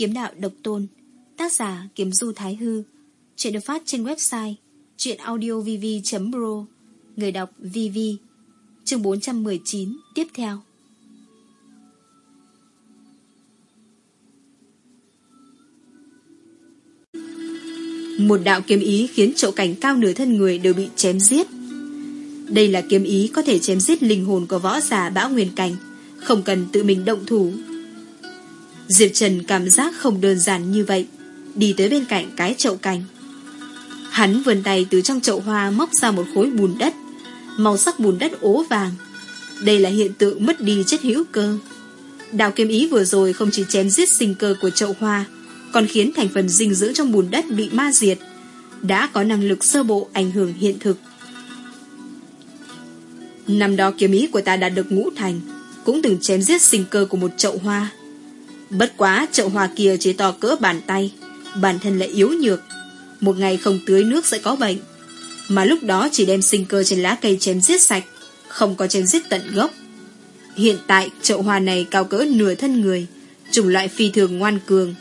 Kiếm đạo độc tôn, Tác giả Kiếm Du Thái Hư. Chuyện được phát trên website chuyenaudiovv.pro Người đọc VV Chương 419 Tiếp theo. Một đạo kiếm ý khiến chỗ cảnh cao nửa thân người đều bị chém giết. Đây là kiếm ý có thể chém giết linh hồn của võ giả bão nguyên cảnh, Không cần tự mình động thủ. Diệp Trần cảm giác không đơn giản như vậy. Đi tới bên cạnh cái chậu cành. Hắn vươn tay từ trong chậu hoa móc ra một khối bùn đất. Màu sắc bùn đất ố vàng. Đây là hiện tượng mất đi chất hữu cơ. Đào kiếm ý vừa rồi không chỉ chém giết sinh cơ của chậu hoa, Còn khiến thành phần dinh dưỡng trong bùn đất bị ma diệt, Đã có năng lực sơ bộ ảnh hưởng hiện thực. Năm đó kiếm ý của ta đã được ngũ thành, Cũng từng chém giết sinh cơ của một chậu hoa. Bất quá, chậu hoa kia chỉ to cỡ bàn tay. Bản thân lại yếu nhược. Một ngày không tưới nước sẽ có bệnh. Mà lúc đó chỉ đem sinh cơ trên lá cây chém giết sạch, Không có chém giết tận gốc. Hiện tại, chậu hoa này cao cỡ nửa thân người, Chủng loại phi thường ngoan cường.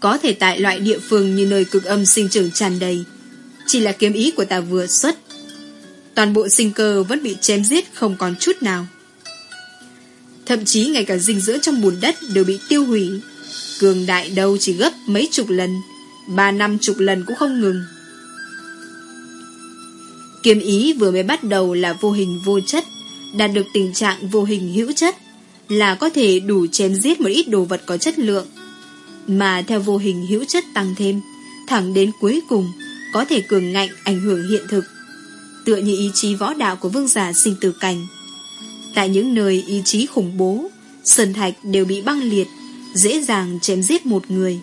Có thể tại loại địa phương như nơi cực âm sinh trưởng tràn đầy. Chỉ là kiếm ý của ta vừa xuất. Toàn bộ sinh cơ vẫn bị chém giết không còn chút nào. Thậm chí ngay cả dinh dưỡng trong bùn đất đều bị tiêu hủy. Cường đại đâu chỉ gấp mấy chục lần, ba năm chục lần cũng không ngừng. Kiếm ý vừa mới bắt đầu là vô hình vô chất, đạt được tình trạng vô hình hữu chất, là có thể đủ chém giết một ít đồ vật có chất lượng. Mà theo vô hình hữu chất tăng thêm, thẳng đến cuối cùng, có thể cường ngạnh ảnh hưởng hiện thực. Tựa như ý chí võ đạo của vương giả sinh tử cảnh, Tại những nơi ý chí khủng bố, sơn thạch đều bị băng liệt, dễ dàng chém giết một người.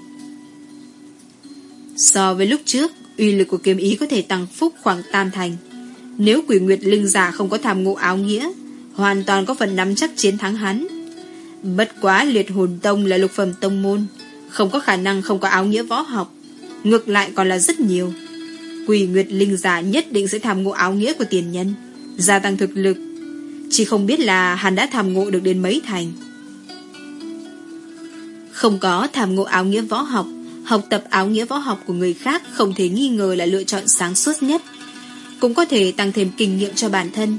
So với lúc trước, uy lực của kiếm ý có thể tăng phúc khoảng tam thành. Nếu quỷ nguyệt linh giả không có tham ngộ áo nghĩa, hoàn toàn có phần nắm chắc chiến thắng hắn. Bất quá liệt hồn tông là lục phẩm tông môn, không có khả năng không có áo nghĩa võ học. Ngược lại còn là rất nhiều. Quỷ nguyệt linh giả nhất định sẽ tham ngộ áo nghĩa của tiền nhân, gia tăng thực lực, chỉ không biết là hắn đã tham ngộ được đến mấy thành. Không có tham ngộ áo nghĩa võ học Học tập áo nghĩa võ học của người khác Không thể nghi ngờ là lựa chọn sáng suốt nhất. Cũng có thể tăng thêm kinh nghiệm cho bản thân.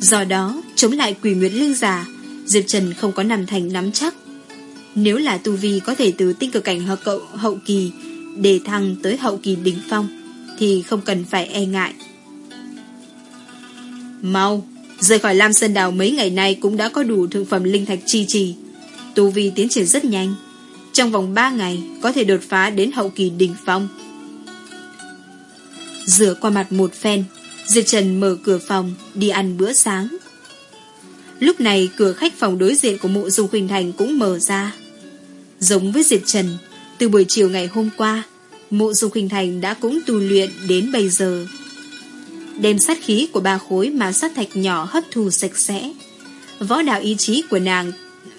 Do đó Chống lại quỷ nguyệt linh giả Diệp Trần không có nằm thành nắm chắc. Nếu là tu vi có thể từ tinh cực cảnh hậu, cậu, hậu kỳ Để thăng tới hậu kỳ đỉnh phong Thì không cần phải e ngại. Mau Rời khỏi Lam Sơn đào mấy ngày nay cũng đã có đủ thượng phẩm linh thạch chi trì. Tu vi tiến triển rất nhanh. Trong vòng 3 ngày có thể đột phá đến hậu kỳ đỉnh phong. Rửa qua mặt một phen, Diệp Trần mở cửa phòng, đi ăn bữa sáng. Lúc này cửa khách phòng đối diện của mộ Dung Khuynh Thành cũng mở ra. Giống với Diệp Trần, từ buổi chiều ngày hôm qua, mộ Dung Khuynh Thành đã cũng tu luyện đến bây giờ đem sát khí của ba khối mà sát thạch nhỏ hấp thu sạch sẽ. Võ đạo ý chí của nàng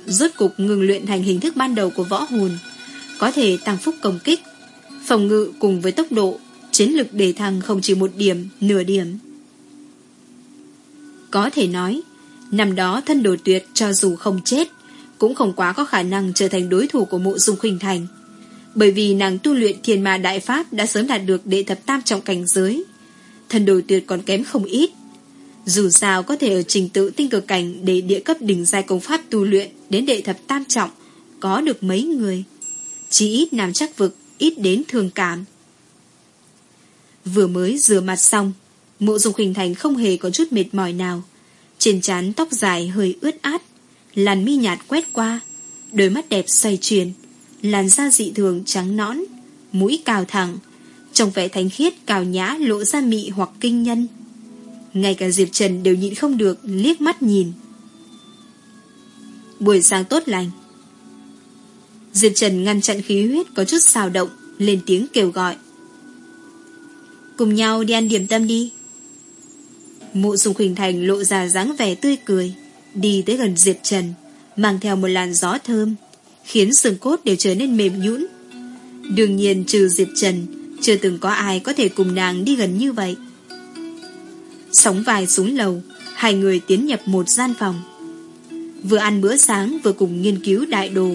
rốt cục ngừng luyện thành hình thức ban đầu của võ hồn, có thể tăng phúc công kích, phòng ngự cùng với tốc độ, chiến lực đề thăng không chỉ một điểm, nửa điểm. Có thể nói, năm đó thân đồ tuyệt cho dù không chết, cũng không quá có khả năng trở thành đối thủ của mộ dung khuynh thành. Bởi vì nàng tu luyện thiền ma đại pháp đã sớm đạt được đệ thập tam trọng cảnh giới, thần đồ tuyệt còn kém không ít. Dù sao có thể ở trình tự tinh cực cảnh để địa cấp đỉnh giai công pháp tu luyện đến đệ thập tam trọng, có được mấy người. Chỉ ít nam chắc vực, ít đến thường cảm. Vừa mới rửa mặt xong, mộ dung hình thành không hề có chút mệt mỏi nào. Trên trán tóc dài hơi ướt át, làn mi nhạt quét qua, đôi mắt đẹp xoay chuyển, làn da dị thường trắng nõn, mũi cao thẳng, trong vẻ thánh khiết cào nhã lộ ra mị hoặc kinh nhân. Ngay cả Diệp Trần đều nhịn không được liếc mắt nhìn. Buổi sáng tốt lành. Diệp Trần ngăn chặn khí huyết có chút xào động, lên tiếng kêu gọi. Cùng nhau đi ăn điểm tâm đi. Mụ Dung Khuynh Thành lộ ra dáng vẻ tươi cười, đi tới gần Diệp Trần, mang theo một làn gió thơm, khiến xương cốt đều trở nên mềm nhũn. Đương nhiên trừ Diệp Trần, chưa từng có ai có thể cùng nàng đi gần như vậy Sóng vai xuống lầu Hai người tiến nhập một gian phòng Vừa ăn bữa sáng vừa cùng nghiên cứu đại đồ.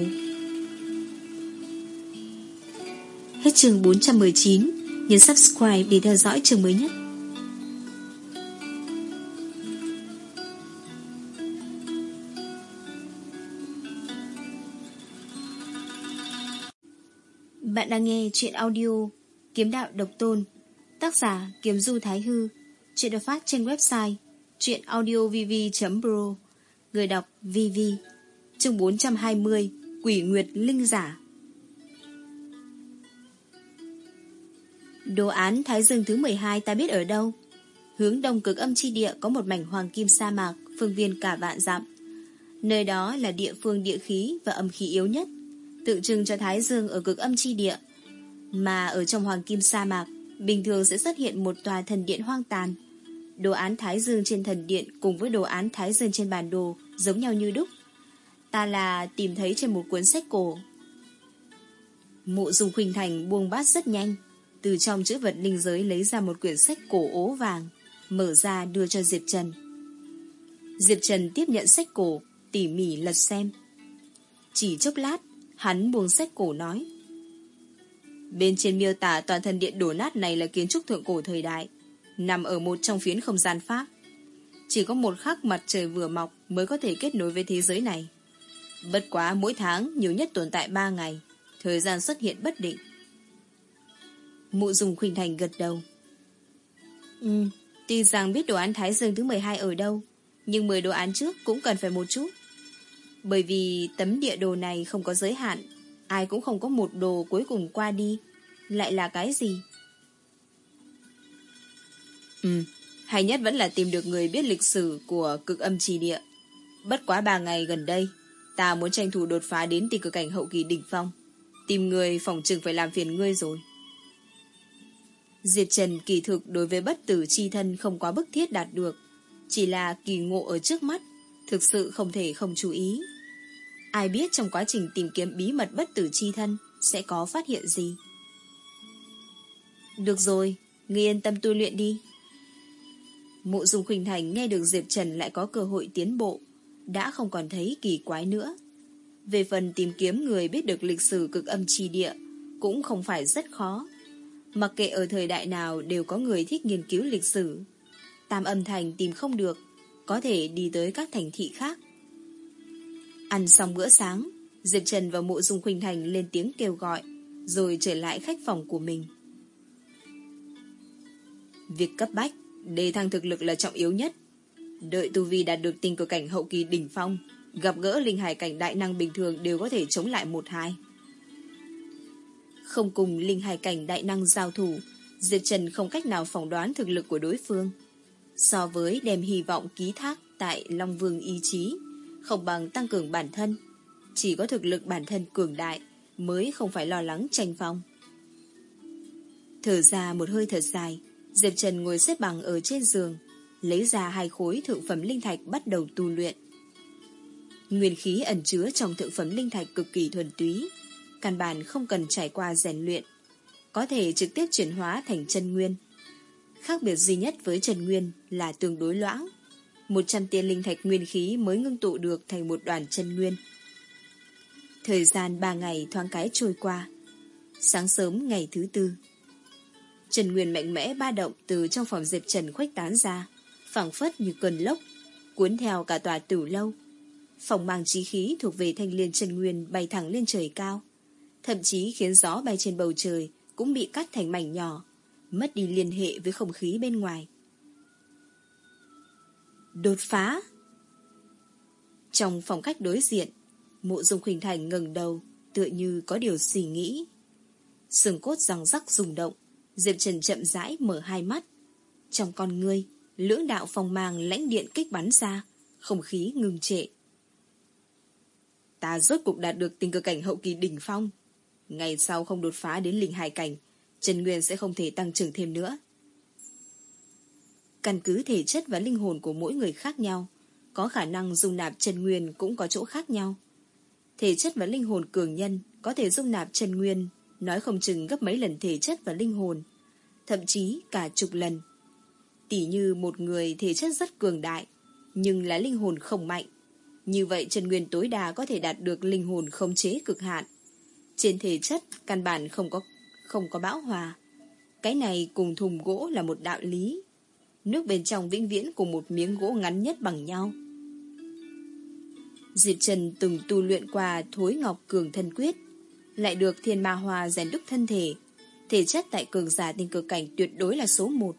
Hết chương 419, nhấn subscribe để theo dõi chương mới nhất. Bạn đang nghe chuyện audio Kiếm đạo độc tôn, Tác giả Kiếm Du Thái Hư, Chuyện được phát trên website Chuyện audiovv.pro Người đọc VV Chương 420 Quỷ Nguyệt Linh Giả. Đồ án Thái Dương thứ 12 ta biết ở đâu? Hướng đông cực âm chi địa Có một mảnh hoàng kim sa mạc, Phương viên cả vạn dặm. Nơi đó là địa phương địa khí Và âm khí yếu nhất, Tượng trưng cho Thái Dương ở cực âm chi địa. Mà ở trong hoàng kim sa mạc, Bình thường sẽ xuất hiện một tòa thần điện hoang tàn. Đồ án Thái Dương trên thần điện Cùng với đồ án Thái Dương trên bản đồ Giống nhau như đúc. Ta là tìm thấy trên một cuốn sách cổ. Mụ dùng khuynh thành buông bát rất nhanh, Từ trong chữ vật linh giới lấy ra một quyển sách cổ ố vàng, Mở ra đưa cho Diệp Trần. Diệp Trần tiếp nhận sách cổ, Tỉ mỉ lật xem. Chỉ chốc lát, Hắn buông sách cổ nói Bên trên miêu tả toàn thân điện đổ nát này là kiến trúc thượng cổ thời đại, Nằm ở một trong phiến không gian pháp. Chỉ có một khắc mặt trời vừa mọc Mới có thể kết nối với thế giới này. Bất quá mỗi tháng, Nhiều nhất tồn tại 3 ngày, Thời gian xuất hiện bất định. Mụ dùng khuynh thành gật đầu. Ừ Tuy rằng biết đồ án Thái Dương thứ 12 ở đâu, Nhưng 10 đồ án trước cũng cần phải một chút. Bởi vì tấm địa đồ này không có giới hạn Ai cũng không có một đồ cuối cùng qua đi. Lại là cái gì? Ừ Hay nhất vẫn là tìm được người biết lịch sử Của cực âm trì địa. Bất quá ba ngày gần đây Ta muốn tranh thủ đột phá đến tình cực cảnh hậu kỳ đỉnh phong. Tìm người phòng trừng phải làm phiền ngươi rồi. Diệp Trần kỳ thực đối với bất tử chi thân không quá bức thiết đạt được. Chỉ là kỳ ngộ ở trước mắt Thực sự không thể không chú ý Ai biết trong quá trình tìm kiếm bí mật bất tử chi thân Sẽ có phát hiện gì? Được rồi, Ngươi yên tâm tu luyện đi. Mộ Dung Khuynh Thành nghe được Diệp Trần lại có cơ hội tiến bộ, Đã không còn thấy kỳ quái nữa. Về phần tìm kiếm người biết được lịch sử cực âm chi địa Cũng không phải rất khó. Mặc kệ ở thời đại nào đều có người thích nghiên cứu lịch sử. Tam âm thành tìm không được, Có thể đi tới các thành thị khác. Ăn xong bữa sáng, Diệp Trần và mộ dung khuynh thành lên tiếng kêu gọi, rồi trở lại khách phòng của mình. Việc cấp bách, đề thăng thực lực là trọng yếu nhất. Đợi tu vi đạt được tình cờ cảnh hậu kỳ đỉnh phong, gặp gỡ linh hải cảnh đại năng bình thường đều có thể chống lại một hai. Không cùng linh hải cảnh đại năng giao thủ, Diệp Trần không cách nào phỏng đoán thực lực của đối phương. So với đem hy vọng ký thác tại Long Vương ý chí, không bằng tăng cường bản thân. Chỉ có thực lực bản thân cường đại mới không phải lo lắng tranh phong. Thở ra một hơi thật dài, Diệp Trần ngồi xếp bằng ở trên giường, lấy ra hai khối thượng phẩm linh thạch bắt đầu tu luyện. Nguyên khí ẩn chứa trong thượng phẩm linh thạch cực kỳ thuần túy, căn bản không cần trải qua rèn luyện, có thể trực tiếp chuyển hóa thành chân nguyên. Khác biệt duy nhất với chân nguyên là tương đối loãng, một trăm tiên linh thạch nguyên khí mới ngưng tụ được thành một đoàn chân nguyên. Thời gian ba ngày thoáng cái trôi qua. Sáng sớm ngày thứ tư. Trần Nguyên mạnh mẽ ba động từ trong phòng Diệp Trần khuếch tán ra, phẳng phất như cơn lốc, cuốn theo cả tòa tử lâu. Phòng mang trí khí thuộc về thanh liên Trần Nguyên bay thẳng lên trời cao, thậm chí khiến gió bay trên bầu trời cũng bị cắt thành mảnh nhỏ, mất đi liên hệ với không khí bên ngoài. Đột phá! Trong phòng khách đối diện, mộ dung khuynh thành ngừng đầu, tựa như có điều suy nghĩ. Sừng cốt răng rắc rung động, Diệp Trần chậm rãi mở hai mắt. Trong con ngươi, lưỡng đạo phong mang lãnh điện kích bắn ra, không khí ngừng trệ. Ta rốt cục đạt được tình cơ cảnh hậu kỳ đỉnh phong. Ngày sau không đột phá đến linh hài cảnh, Trần Nguyên sẽ không thể tăng trưởng thêm nữa. Căn cứ thể chất và linh hồn của mỗi người khác nhau, có khả năng dung nạp chân nguyên cũng có chỗ khác nhau. Thể chất và linh hồn cường nhân có thể dung nạp chân nguyên, nói không chừng gấp mấy lần thể chất và linh hồn, thậm chí cả chục lần. Tỷ như một người thể chất rất cường đại, nhưng là linh hồn không mạnh. Như vậy chân Nguyên tối đa có thể đạt được linh hồn khống chế cực hạn. Trên thể chất, căn bản không có không có bão hòa. Cái này cùng thùng gỗ là một đạo lý. Nước bên trong vĩnh viễn cùng một miếng gỗ ngắn nhất bằng nhau. Diệp Trần từng tu luyện qua thối ngọc cường thân quyết, lại được thiên ma hòa rèn đúc thân thể. Thể chất tại cường giả tinh cực cảnh tuyệt đối là số một.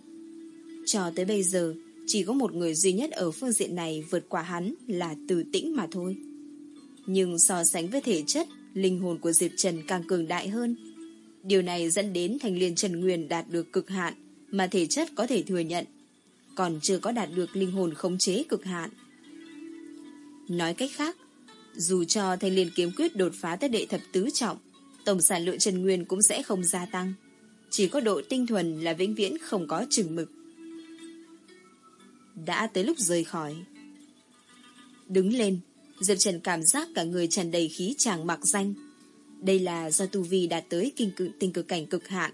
Cho tới bây giờ, chỉ có một người duy nhất ở phương diện này vượt qua hắn là từ tĩnh mà thôi. Nhưng so sánh với thể chất, linh hồn của Diệp Trần càng cường đại hơn. Điều này dẫn đến thành liên Trần Nguyên đạt được cực hạn mà thể chất có thể thừa nhận, còn chưa có đạt được linh hồn khống chế cực hạn. Nói cách khác, dù cho thanh liên kiếm quyết đột phá tới đệ thập tứ trọng, tổng sản lượng chân Nguyên cũng sẽ không gia tăng. Chỉ có độ tinh thuần là vĩnh viễn không có chừng mực. Đã tới lúc rời khỏi. Đứng lên, Diệp Trần cảm giác cả người tràn đầy khí chàng mặc danh. Đây là do tu vi đạt tới kinh cự, tình cực cảnh cực hạn.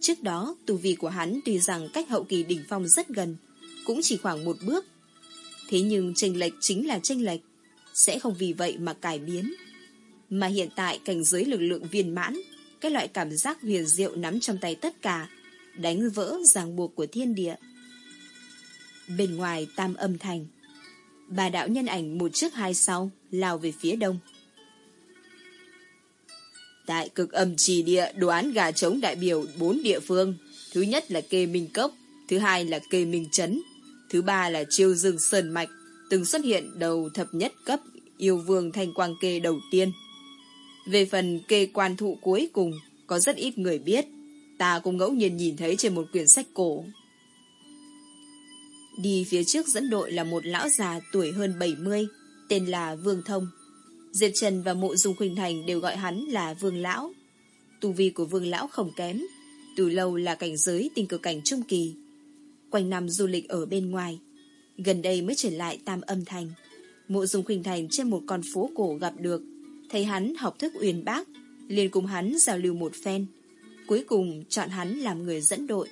Trước đó, tu vi của hắn tuy rằng cách hậu kỳ đỉnh phong rất gần, cũng chỉ khoảng một bước. Thế nhưng tranh lệch chính là tranh lệch, sẽ không vì vậy mà cải biến. Mà hiện tại cảnh giới lực lượng viên mãn, cái loại cảm giác huyền diệu nắm trong tay tất cả, đánh vỡ ràng buộc của thiên địa. Bên ngoài tam âm thành, bà đạo nhân ảnh một trước hai sau, lao về phía đông. Tại cực âm trì địa đoán gà trống đại biểu bốn địa phương. Thứ nhất là kê minh cốc, thứ hai là kê minh trấn, thứ ba là chiêu rừng sơn mạch, từng xuất hiện đầu thập nhất cấp yêu vương thanh quang kê đầu tiên. Về phần kê quan thụ cuối cùng, có rất ít người biết, ta cũng ngẫu nhiên nhìn thấy trên một quyển sách cổ. Đi phía trước dẫn đội là một lão già tuổi hơn 70, tên là Vương Thông. Diệp Trần và mộ dung Khuynh Thành đều gọi hắn là Vương Lão. Tu vi của Vương Lão không kém, từ lâu là cảnh giới tình cực cảnh trung kỳ. Quanh năm du lịch ở bên ngoài, gần đây mới trở lại Tam Âm Thành. Mộ dung Khuynh Thành trên một con phố cổ gặp được, thấy hắn học thức uyên bác, liền cùng hắn giao lưu một phen. Cuối cùng chọn hắn làm người dẫn đội.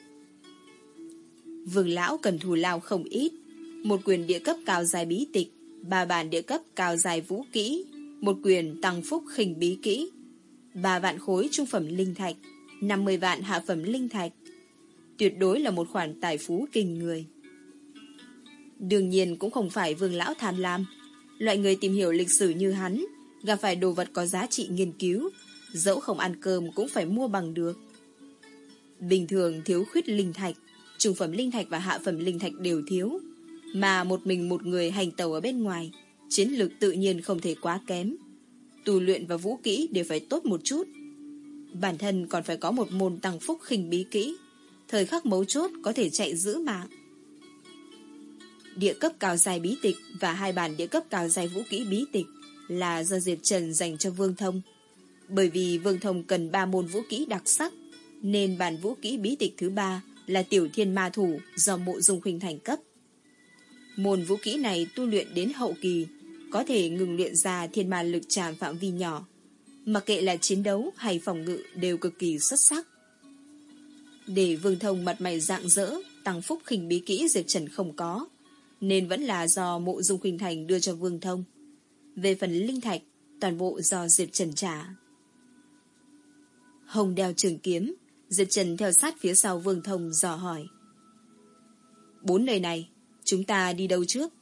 Vương Lão cần thù lao không ít, một quyền địa cấp cao dài bí tịch, ba bản địa cấp cao dài vũ kỹ, một quyền tăng phúc khinh bí kỹ, ba vạn khối trung phẩm linh thạch, 50 vạn hạ phẩm linh thạch. Tuyệt đối là một khoản tài phú kinh người. Đương nhiên cũng không phải vương lão tham lam. Loại người tìm hiểu lịch sử như hắn, gặp phải đồ vật có giá trị nghiên cứu, dẫu không ăn cơm cũng phải mua bằng được. Bình thường thiếu khuyết linh thạch, trung phẩm linh thạch và hạ phẩm linh thạch đều thiếu, mà một mình một người hành tàu ở bên ngoài, chiến lược tự nhiên không thể quá kém. Tu luyện và vũ kỹ đều phải tốt một chút. Bản thân còn phải có một môn tăng phúc khinh bí kỹ, thời khắc mấu chốt có thể chạy giữ mạng. Địa cấp cao dài bí tịch và hai bản địa cấp cao dài vũ kỹ bí tịch là do Diệp Trần dành cho Vương Thông. Bởi vì Vương Thông cần ba môn vũ kỹ đặc sắc, nên bản vũ kỹ bí tịch thứ ba là Tiểu Thiên Ma Thủ do mộ dung khuynh thành cấp. Môn vũ kỹ này tu luyện đến hậu kỳ có thể ngừng luyện ra thiên ma lực tràn phạm vi nhỏ. Mặc kệ là chiến đấu hay phòng ngự đều cực kỳ xuất sắc. Để Vương Thông mặt mày dạng dỡ, tăng phúc khinh bí kỹ Diệp Trần không có, nên vẫn là do mộ dung khinh thành đưa cho Vương Thông. Về phần linh thạch, toàn bộ do Diệp Trần trả. Hồng đeo trường kiếm, Diệp Trần theo sát phía sau Vương Thông dò hỏi. Bốn nơi này, chúng ta đi đâu trước?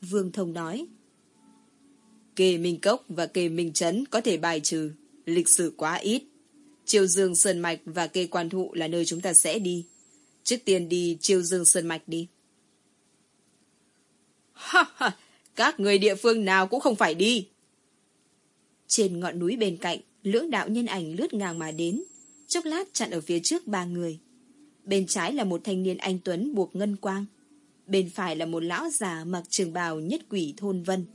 Vương Thông nói. Kề Minh Cốc và kề Minh Trấn có thể bài trừ, lịch sử quá ít. Triều Dương Sơn Mạch và kê quan thụ là nơi chúng ta sẽ đi. Trước tiên đi Triều Dương Sơn Mạch đi. Ha ha, các người địa phương nào cũng không phải đi. Trên ngọn núi bên cạnh, lưỡng đạo nhân ảnh lướt ngang mà đến, chốc lát chặn ở phía trước ba người. Bên trái là một thanh niên anh Tuấn buộc ngân quang bên phải là một lão già mặc trường bào nhất quỷ thôn vân.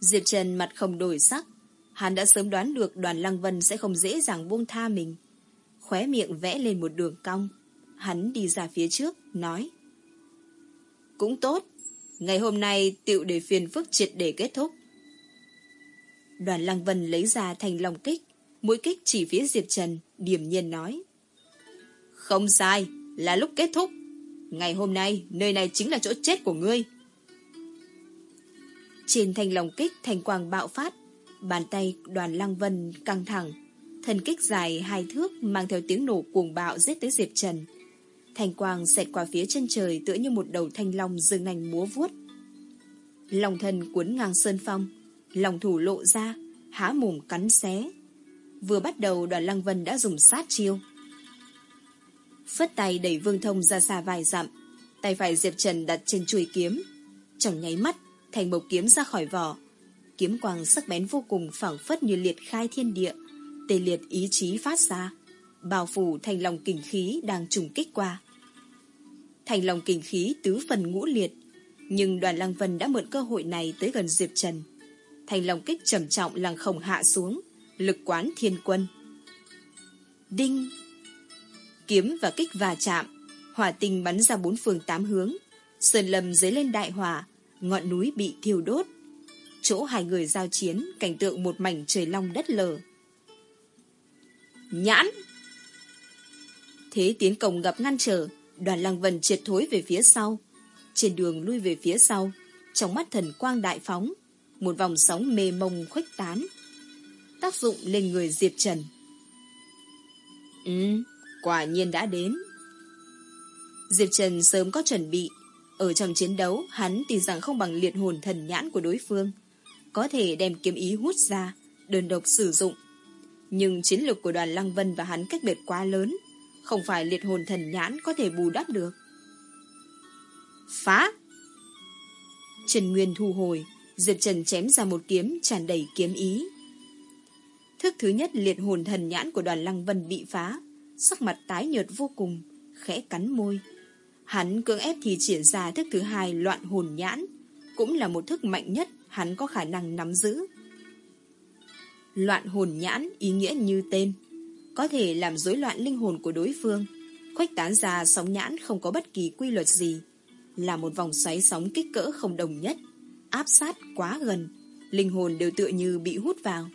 Diệp Trần mặt không đổi sắc, hắn đã sớm đoán được đoàn Lăng Vân sẽ không dễ dàng buông tha mình. Khóe miệng vẽ lên một đường cong, hắn đi ra phía trước, nói. Cũng tốt, ngày hôm nay tiệu để phiền phức triệt để kết thúc. Đoàn Lăng Vân lấy ra thành lòng kích, mũi kích chỉ phía Diệp Trần, điềm nhiên nói. Không sai, là lúc kết thúc. Ngày hôm nay, nơi này chính là chỗ chết của ngươi. Trên thanh lòng kích thành quang bạo phát, bàn tay đoàn lăng vân căng thẳng. Thần kích dài hai thước mang theo tiếng nổ cuồng bạo giết tới Diệp Trần. Thành quang xẹt qua phía chân trời tựa như một đầu thanh long dương nành múa vuốt. Lòng thần cuốn ngang sơn phong, lòng thủ lộ ra, há mồm cắn xé. Vừa bắt đầu đoàn lăng vân đã dùng sát chiêu. Phất tay đẩy vương thông ra xa vài dặm, tay phải Diệp Trần đặt trên chuôi kiếm. Trong nháy mắt, thành bộc kiếm ra khỏi vỏ. Kiếm quang sắc bén vô cùng phảng phất như liệt khai thiên địa, tê liệt ý chí phát ra, bao phủ thành lòng kình khí đang trùng kích qua. Thành lòng kình khí tứ phần ngũ liệt, nhưng đoàn lăng vân đã mượn cơ hội này tới gần Diệp Trần. Thành lòng kích trầm trọng lăng không hạ xuống, lực quán thiên quân. Đinh! Kiếm và kích va chạm, hỏa tinh bắn ra bốn phương tám hướng, sơn lâm dưới lên đại hỏa, ngọn núi bị thiêu đốt. Chỗ hai người giao chiến, cảnh tượng một mảnh trời long đất lở. Nhãn! Thế tiến công gặp ngăn trở, đoàn lăng vần triệt thối về phía sau. Trên đường lui về phía sau, trong mắt thần quang đại phóng, một vòng sóng mê mông khuếch tán. Tác dụng lên người Diệp Trần. Ừ, quả nhiên đã đến. Diệp Trần sớm có chuẩn bị. Ở trong chiến đấu, hắn tin rằng không bằng liệt hồn thần nhãn của đối phương. Có thể đem kiếm ý hút ra, đơn độc sử dụng. Nhưng chiến lược của đoàn Lăng Vân và hắn cách biệt quá lớn. Không phải liệt hồn thần nhãn có thể bù đắp được. Phá! Trần Nguyên thu hồi, Diệp Trần chém ra một kiếm tràn đầy kiếm ý. Thức thứ nhất liệt hồn thần nhãn của đoàn Lăng Vân bị phá, sắc mặt tái nhợt vô cùng, khẽ cắn môi. Hắn cưỡng ép thì triển ra thức thứ hai loạn hồn nhãn, cũng là một thức mạnh nhất hắn có khả năng nắm giữ. Loạn hồn nhãn ý nghĩa như tên, có thể làm rối loạn linh hồn của đối phương, khuếch tán ra sóng nhãn không có bất kỳ quy luật gì, là một vòng xoáy sóng kích cỡ không đồng nhất, áp sát quá gần, linh hồn đều tựa như bị hút vào.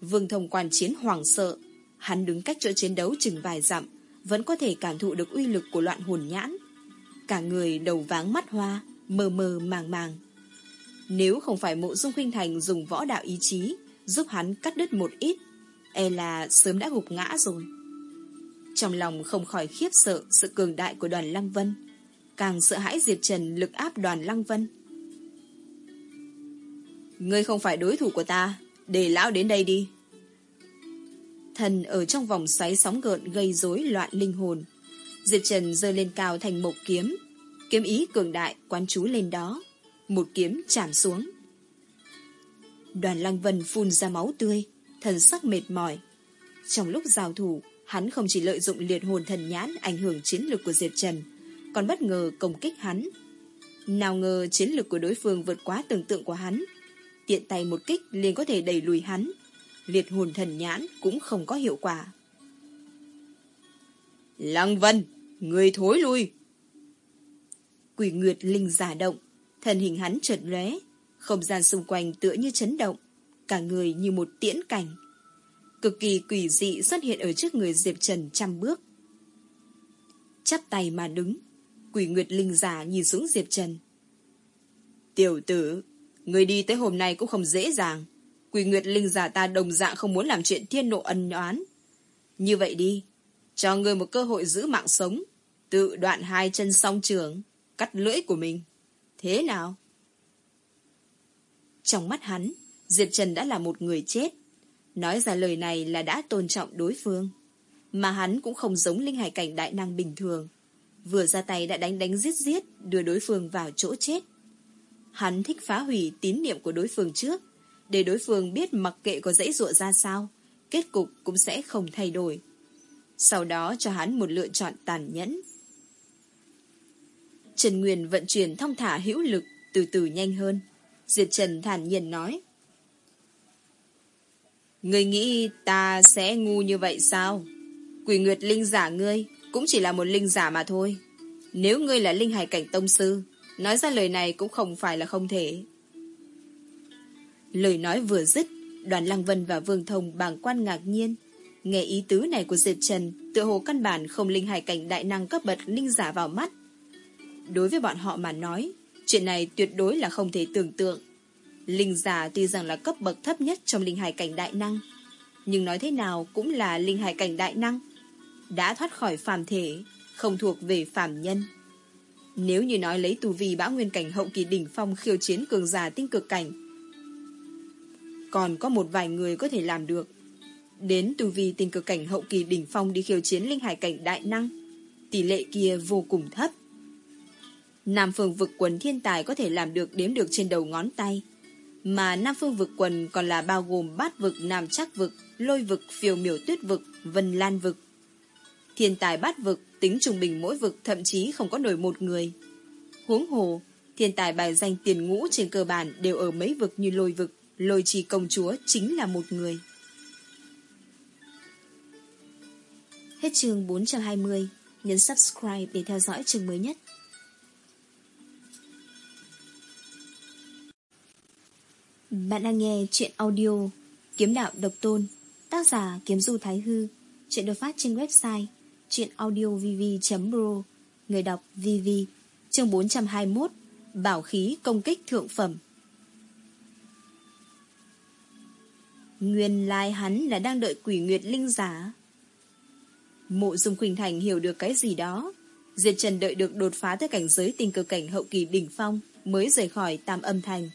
Vương thông quan chiến hoảng sợ, hắn đứng cách chỗ chiến đấu chừng vài dặm, vẫn có thể cảm thụ được uy lực của loạn hồn nhãn. Cả người đầu váng mắt hoa, mờ mờ màng màng. Nếu không phải mộ dung khuynh thành dùng võ đạo ý chí, giúp hắn cắt đứt một ít, e là sớm đã gục ngã rồi. Trong lòng không khỏi khiếp sợ sự cường đại của đoàn Lăng Vân, càng sợ hãi Diệp Trần lực áp đoàn Lăng Vân. Ngươi không phải đối thủ của ta, để lão đến đây đi. Thần ở trong vòng xoáy sóng gợn gây rối loạn linh hồn. Diệp Trần rơi lên cao thành một kiếm, kiếm ý cường đại quán chú lên đó, một kiếm chạm xuống. Đoàn Lăng Vân phun ra máu tươi, thần sắc mệt mỏi. Trong lúc giao thủ, hắn không chỉ lợi dụng liệt hồn thần nhãn ảnh hưởng chiến lược của Diệp Trần, còn bất ngờ công kích hắn. Nào ngờ chiến lược của đối phương vượt quá tưởng tượng của hắn. Tiện tay một kích liền có thể đẩy lùi hắn. Liệt hồn thần nhãn cũng không có hiệu quả. Lăng Vân, người thối lui. Quỷ Nguyệt Linh giả động, thân hình hắn chợt lóe, không gian xung quanh tựa như chấn động, cả người như một tiễn cảnh. Cực kỳ quỷ dị xuất hiện ở trước người Diệp Trần trăm bước. Chắp tay mà đứng, quỷ Nguyệt Linh giả nhìn xuống Diệp Trần. Tiểu tử, người đi tới hôm nay cũng không dễ dàng. Quỷ Nguyệt Linh giả ta đồng dạng không muốn làm chuyện thiên nộ ân oán. Như vậy đi, cho ngươi một cơ hội giữ mạng sống, tự đoạn hai chân song trường, cắt lưỡi của mình. Thế nào? Trong mắt hắn, Diệp Trần đã là một người chết. Nói ra lời này là đã tôn trọng đối phương. Mà hắn cũng không giống linh hải cảnh đại năng bình thường. Vừa ra tay đã đánh đánh giết giết, đưa đối phương vào chỗ chết. Hắn thích phá hủy tín niệm của đối phương trước, để đối phương biết mặc kệ có dãy ruộng ra sao, kết cục cũng sẽ không thay đổi. Sau đó cho hắn một lựa chọn tàn nhẫn. Trần Nguyên vận chuyển thông thả hữu lực, từ từ nhanh hơn. Diệt Trần thản nhiên nói. Người nghĩ ta sẽ ngu như vậy sao? Quỷ Nguyệt Linh giả ngươi cũng chỉ là một linh giả mà thôi. Nếu ngươi là linh hải cảnh tông sư, nói ra lời này cũng không phải là không thể. Lời nói vừa dứt, đoàn Lăng Vân và Vương Thông bàng quan ngạc nhiên. Nghe ý tứ này của Diệp Trần, tựa hồ căn bản không linh hải cảnh đại năng cấp bậc linh giả vào mắt. Đối với bọn họ mà nói, chuyện này tuyệt đối là không thể tưởng tượng. Linh giả tuy rằng là cấp bậc thấp nhất trong linh hải cảnh đại năng, nhưng nói thế nào cũng là linh hải cảnh đại năng. Đã thoát khỏi phàm thể, không thuộc về phàm nhân. Nếu như nói lấy tù vi bã nguyên cảnh hậu kỳ đỉnh phong khiêu chiến cường giả tinh cực cảnh, còn có một vài người có thể làm được. Đến tu vi tình cực cảnh hậu kỳ đỉnh phong đi khiêu chiến linh hải cảnh đại năng, tỷ lệ kia vô cùng thấp. Nam phương vực quần thiên tài có thể làm được đếm được trên đầu ngón tay. Mà Nam phương vực quần còn là bao gồm bát vực, nam chắc vực, lôi vực, phiêu miểu tuyết vực, vân lan vực. Thiên tài bát vực, tính trung bình mỗi vực thậm chí không có nổi một người. Huống hồ, thiên tài bài danh tiền ngũ trên cơ bản đều ở mấy vực như lôi vực, lôi trì công chúa chính là một người. Hết chương 420, nhấn subscribe để theo dõi chương mới nhất. Bạn đang nghe chuyện audio Kiếm đạo độc tôn Tác giả Kiếm Du Thái Hư Chuyện được phát trên website Chuyện audiovv.pro Người đọc VV Chương 421 Bảo khí công kích thượng phẩm Nguyên lai hắn là đang đợi quỷ nguyệt linh giả Mộ Dung quỳnh Thành hiểu được cái gì đó Diệt Trần đợi được đột phá tới cảnh giới tình cơ cảnh hậu kỳ đỉnh phong Mới rời khỏi tam âm thành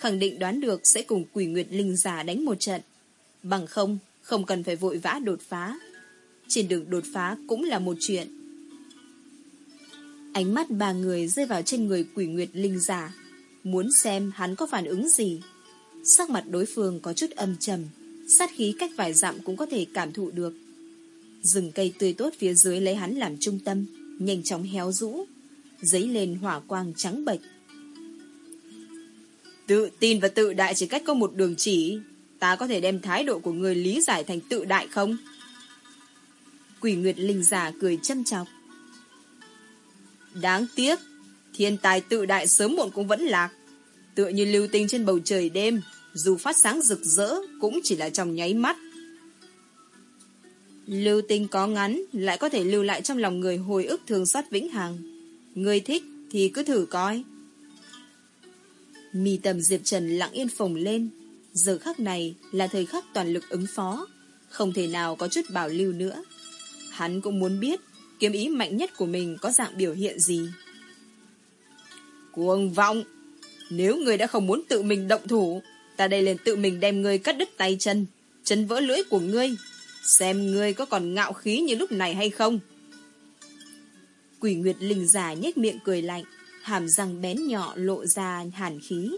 khẳng định đoán được sẽ cùng quỷ nguyệt linh giả đánh một trận. Bằng không, không cần phải vội vã đột phá. Trên đường đột phá cũng là một chuyện. Ánh mắt ba người rơi vào trên người quỷ nguyệt linh giả, muốn xem hắn có phản ứng gì. Sắc mặt đối phương có chút âm trầm, sát khí cách vài dặm cũng có thể cảm thụ được. Rừng cây tươi tốt phía dưới lấy hắn làm trung tâm, nhanh chóng héo rũ, giấy lên hỏa quang trắng bệch, Tự tin và tự đại chỉ cách có một đường chỉ. Ta có thể đem thái độ của người lý giải thành tự đại không? Quỷ Nguyệt Linh giả cười châm chọc. Đáng tiếc, thiên tài tự đại sớm muộn cũng vẫn lạc. Tựa như lưu tinh trên bầu trời đêm, dù phát sáng rực rỡ cũng chỉ là trong nháy mắt. Lưu tinh có ngắn lại có thể lưu lại trong lòng người hồi ức thường xót vĩnh hằng. Người thích thì cứ thử coi. mì tầm Diệp Trần lặng yên phồng lên. Giờ khắc này là thời khắc toàn lực ứng phó. Không thể nào có chút bảo lưu nữa. Hắn cũng muốn biết kiếm ý mạnh nhất của mình có dạng biểu hiện gì. Cuồng vọng! Nếu người đã không muốn tự mình động thủ, ta đây liền tự mình đem ngươi cắt đứt tay chân, chân vỡ lưỡi của ngươi. Xem ngươi có còn ngạo khí như lúc này hay không? Quỷ Nguyệt Linh giả nhếch miệng cười lạnh hàm răng bén nhọ lộ ra hàn khí.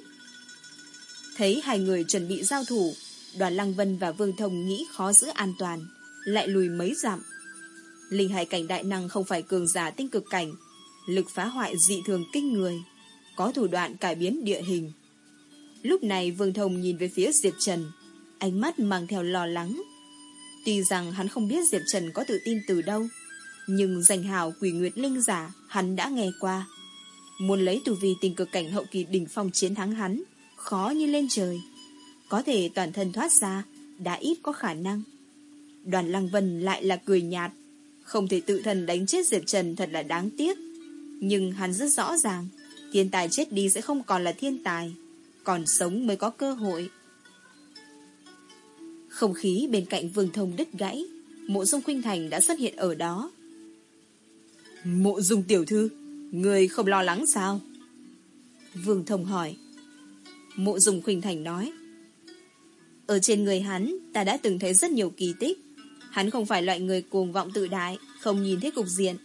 Thấy hai người chuẩn bị giao thủ, đoàn Lăng Vân và Vương Thông nghĩ khó giữ an toàn, lại lùi mấy dặm. Linh hải cảnh đại năng không phải cường giả tinh cực cảnh, lực phá hoại dị thường kinh người, có thủ đoạn cải biến địa hình. Lúc này Vương Thông nhìn về phía Diệp Trần, ánh mắt mang theo lo lắng. Tuy rằng hắn không biết Diệp Trần có tự tin từ đâu, nhưng danh hào quỷ nguyệt linh giả hắn đã nghe qua. Muốn lấy tù vi tình cực cảnh hậu kỳ đỉnh phong chiến thắng hắn, khó như lên trời. Có thể toàn thân thoát ra, đã ít có khả năng. Đoàn Lăng Vân lại là cười nhạt. Không thể tự thần đánh chết Diệp Trần thật là đáng tiếc. Nhưng hắn rất rõ ràng, thiên tài chết đi sẽ không còn là thiên tài. Còn sống mới có cơ hội. Không khí bên cạnh vương thông đứt gãy, mộ dung khuynh thành đã xuất hiện ở đó. Mộ dung tiểu thư, Người không lo lắng sao? Vương Thông hỏi. Mộ Dùng Khuynh Thành nói. Ở trên người hắn, ta đã từng thấy rất nhiều kỳ tích. Hắn không phải loại người cuồng vọng tự đại, không nhìn thấy cục diện.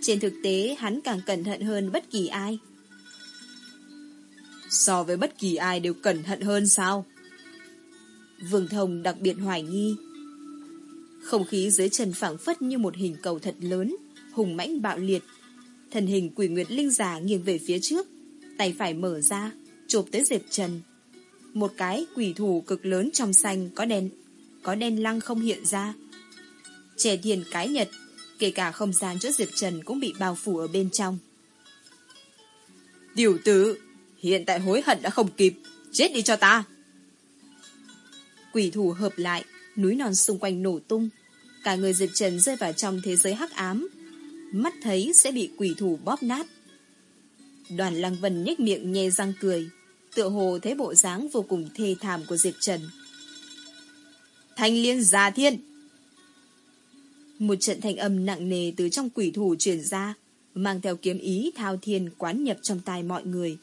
Trên thực tế, hắn càng cẩn thận hơn bất kỳ ai. So với bất kỳ ai đều cẩn thận hơn sao? Vương Thông đặc biệt hoài nghi. Không khí dưới chân phảng phất như một hình cầu thật lớn, hùng mãnh bạo liệt, Thần hình quỷ nguyệt linh giả nghiêng về phía trước, tay phải mở ra, chụp tới Diệp Trần. Một cái quỷ thủ cực lớn trong xanh có đen, có đen lăng không hiện ra. Trẻ thiền cái nhật, kể cả không gian chỗ Diệp Trần cũng bị bao phủ ở bên trong. Tiểu tử, hiện tại hối hận đã không kịp, chết đi cho ta. Quỷ thủ hợp lại, núi non xung quanh nổ tung, cả người Diệp Trần rơi vào trong thế giới hắc ám, mắt thấy sẽ bị quỷ thủ bóp nát. Đoàn Lăng Vân nhếch miệng nhe răng cười, tựa hồ thấy bộ dáng vô cùng thê thảm của Diệp Trần. Thanh liên già thiên! Một trận thanh âm nặng nề từ trong quỷ thủ truyền ra, mang theo kiếm ý thao thiên quán nhập trong tai mọi người.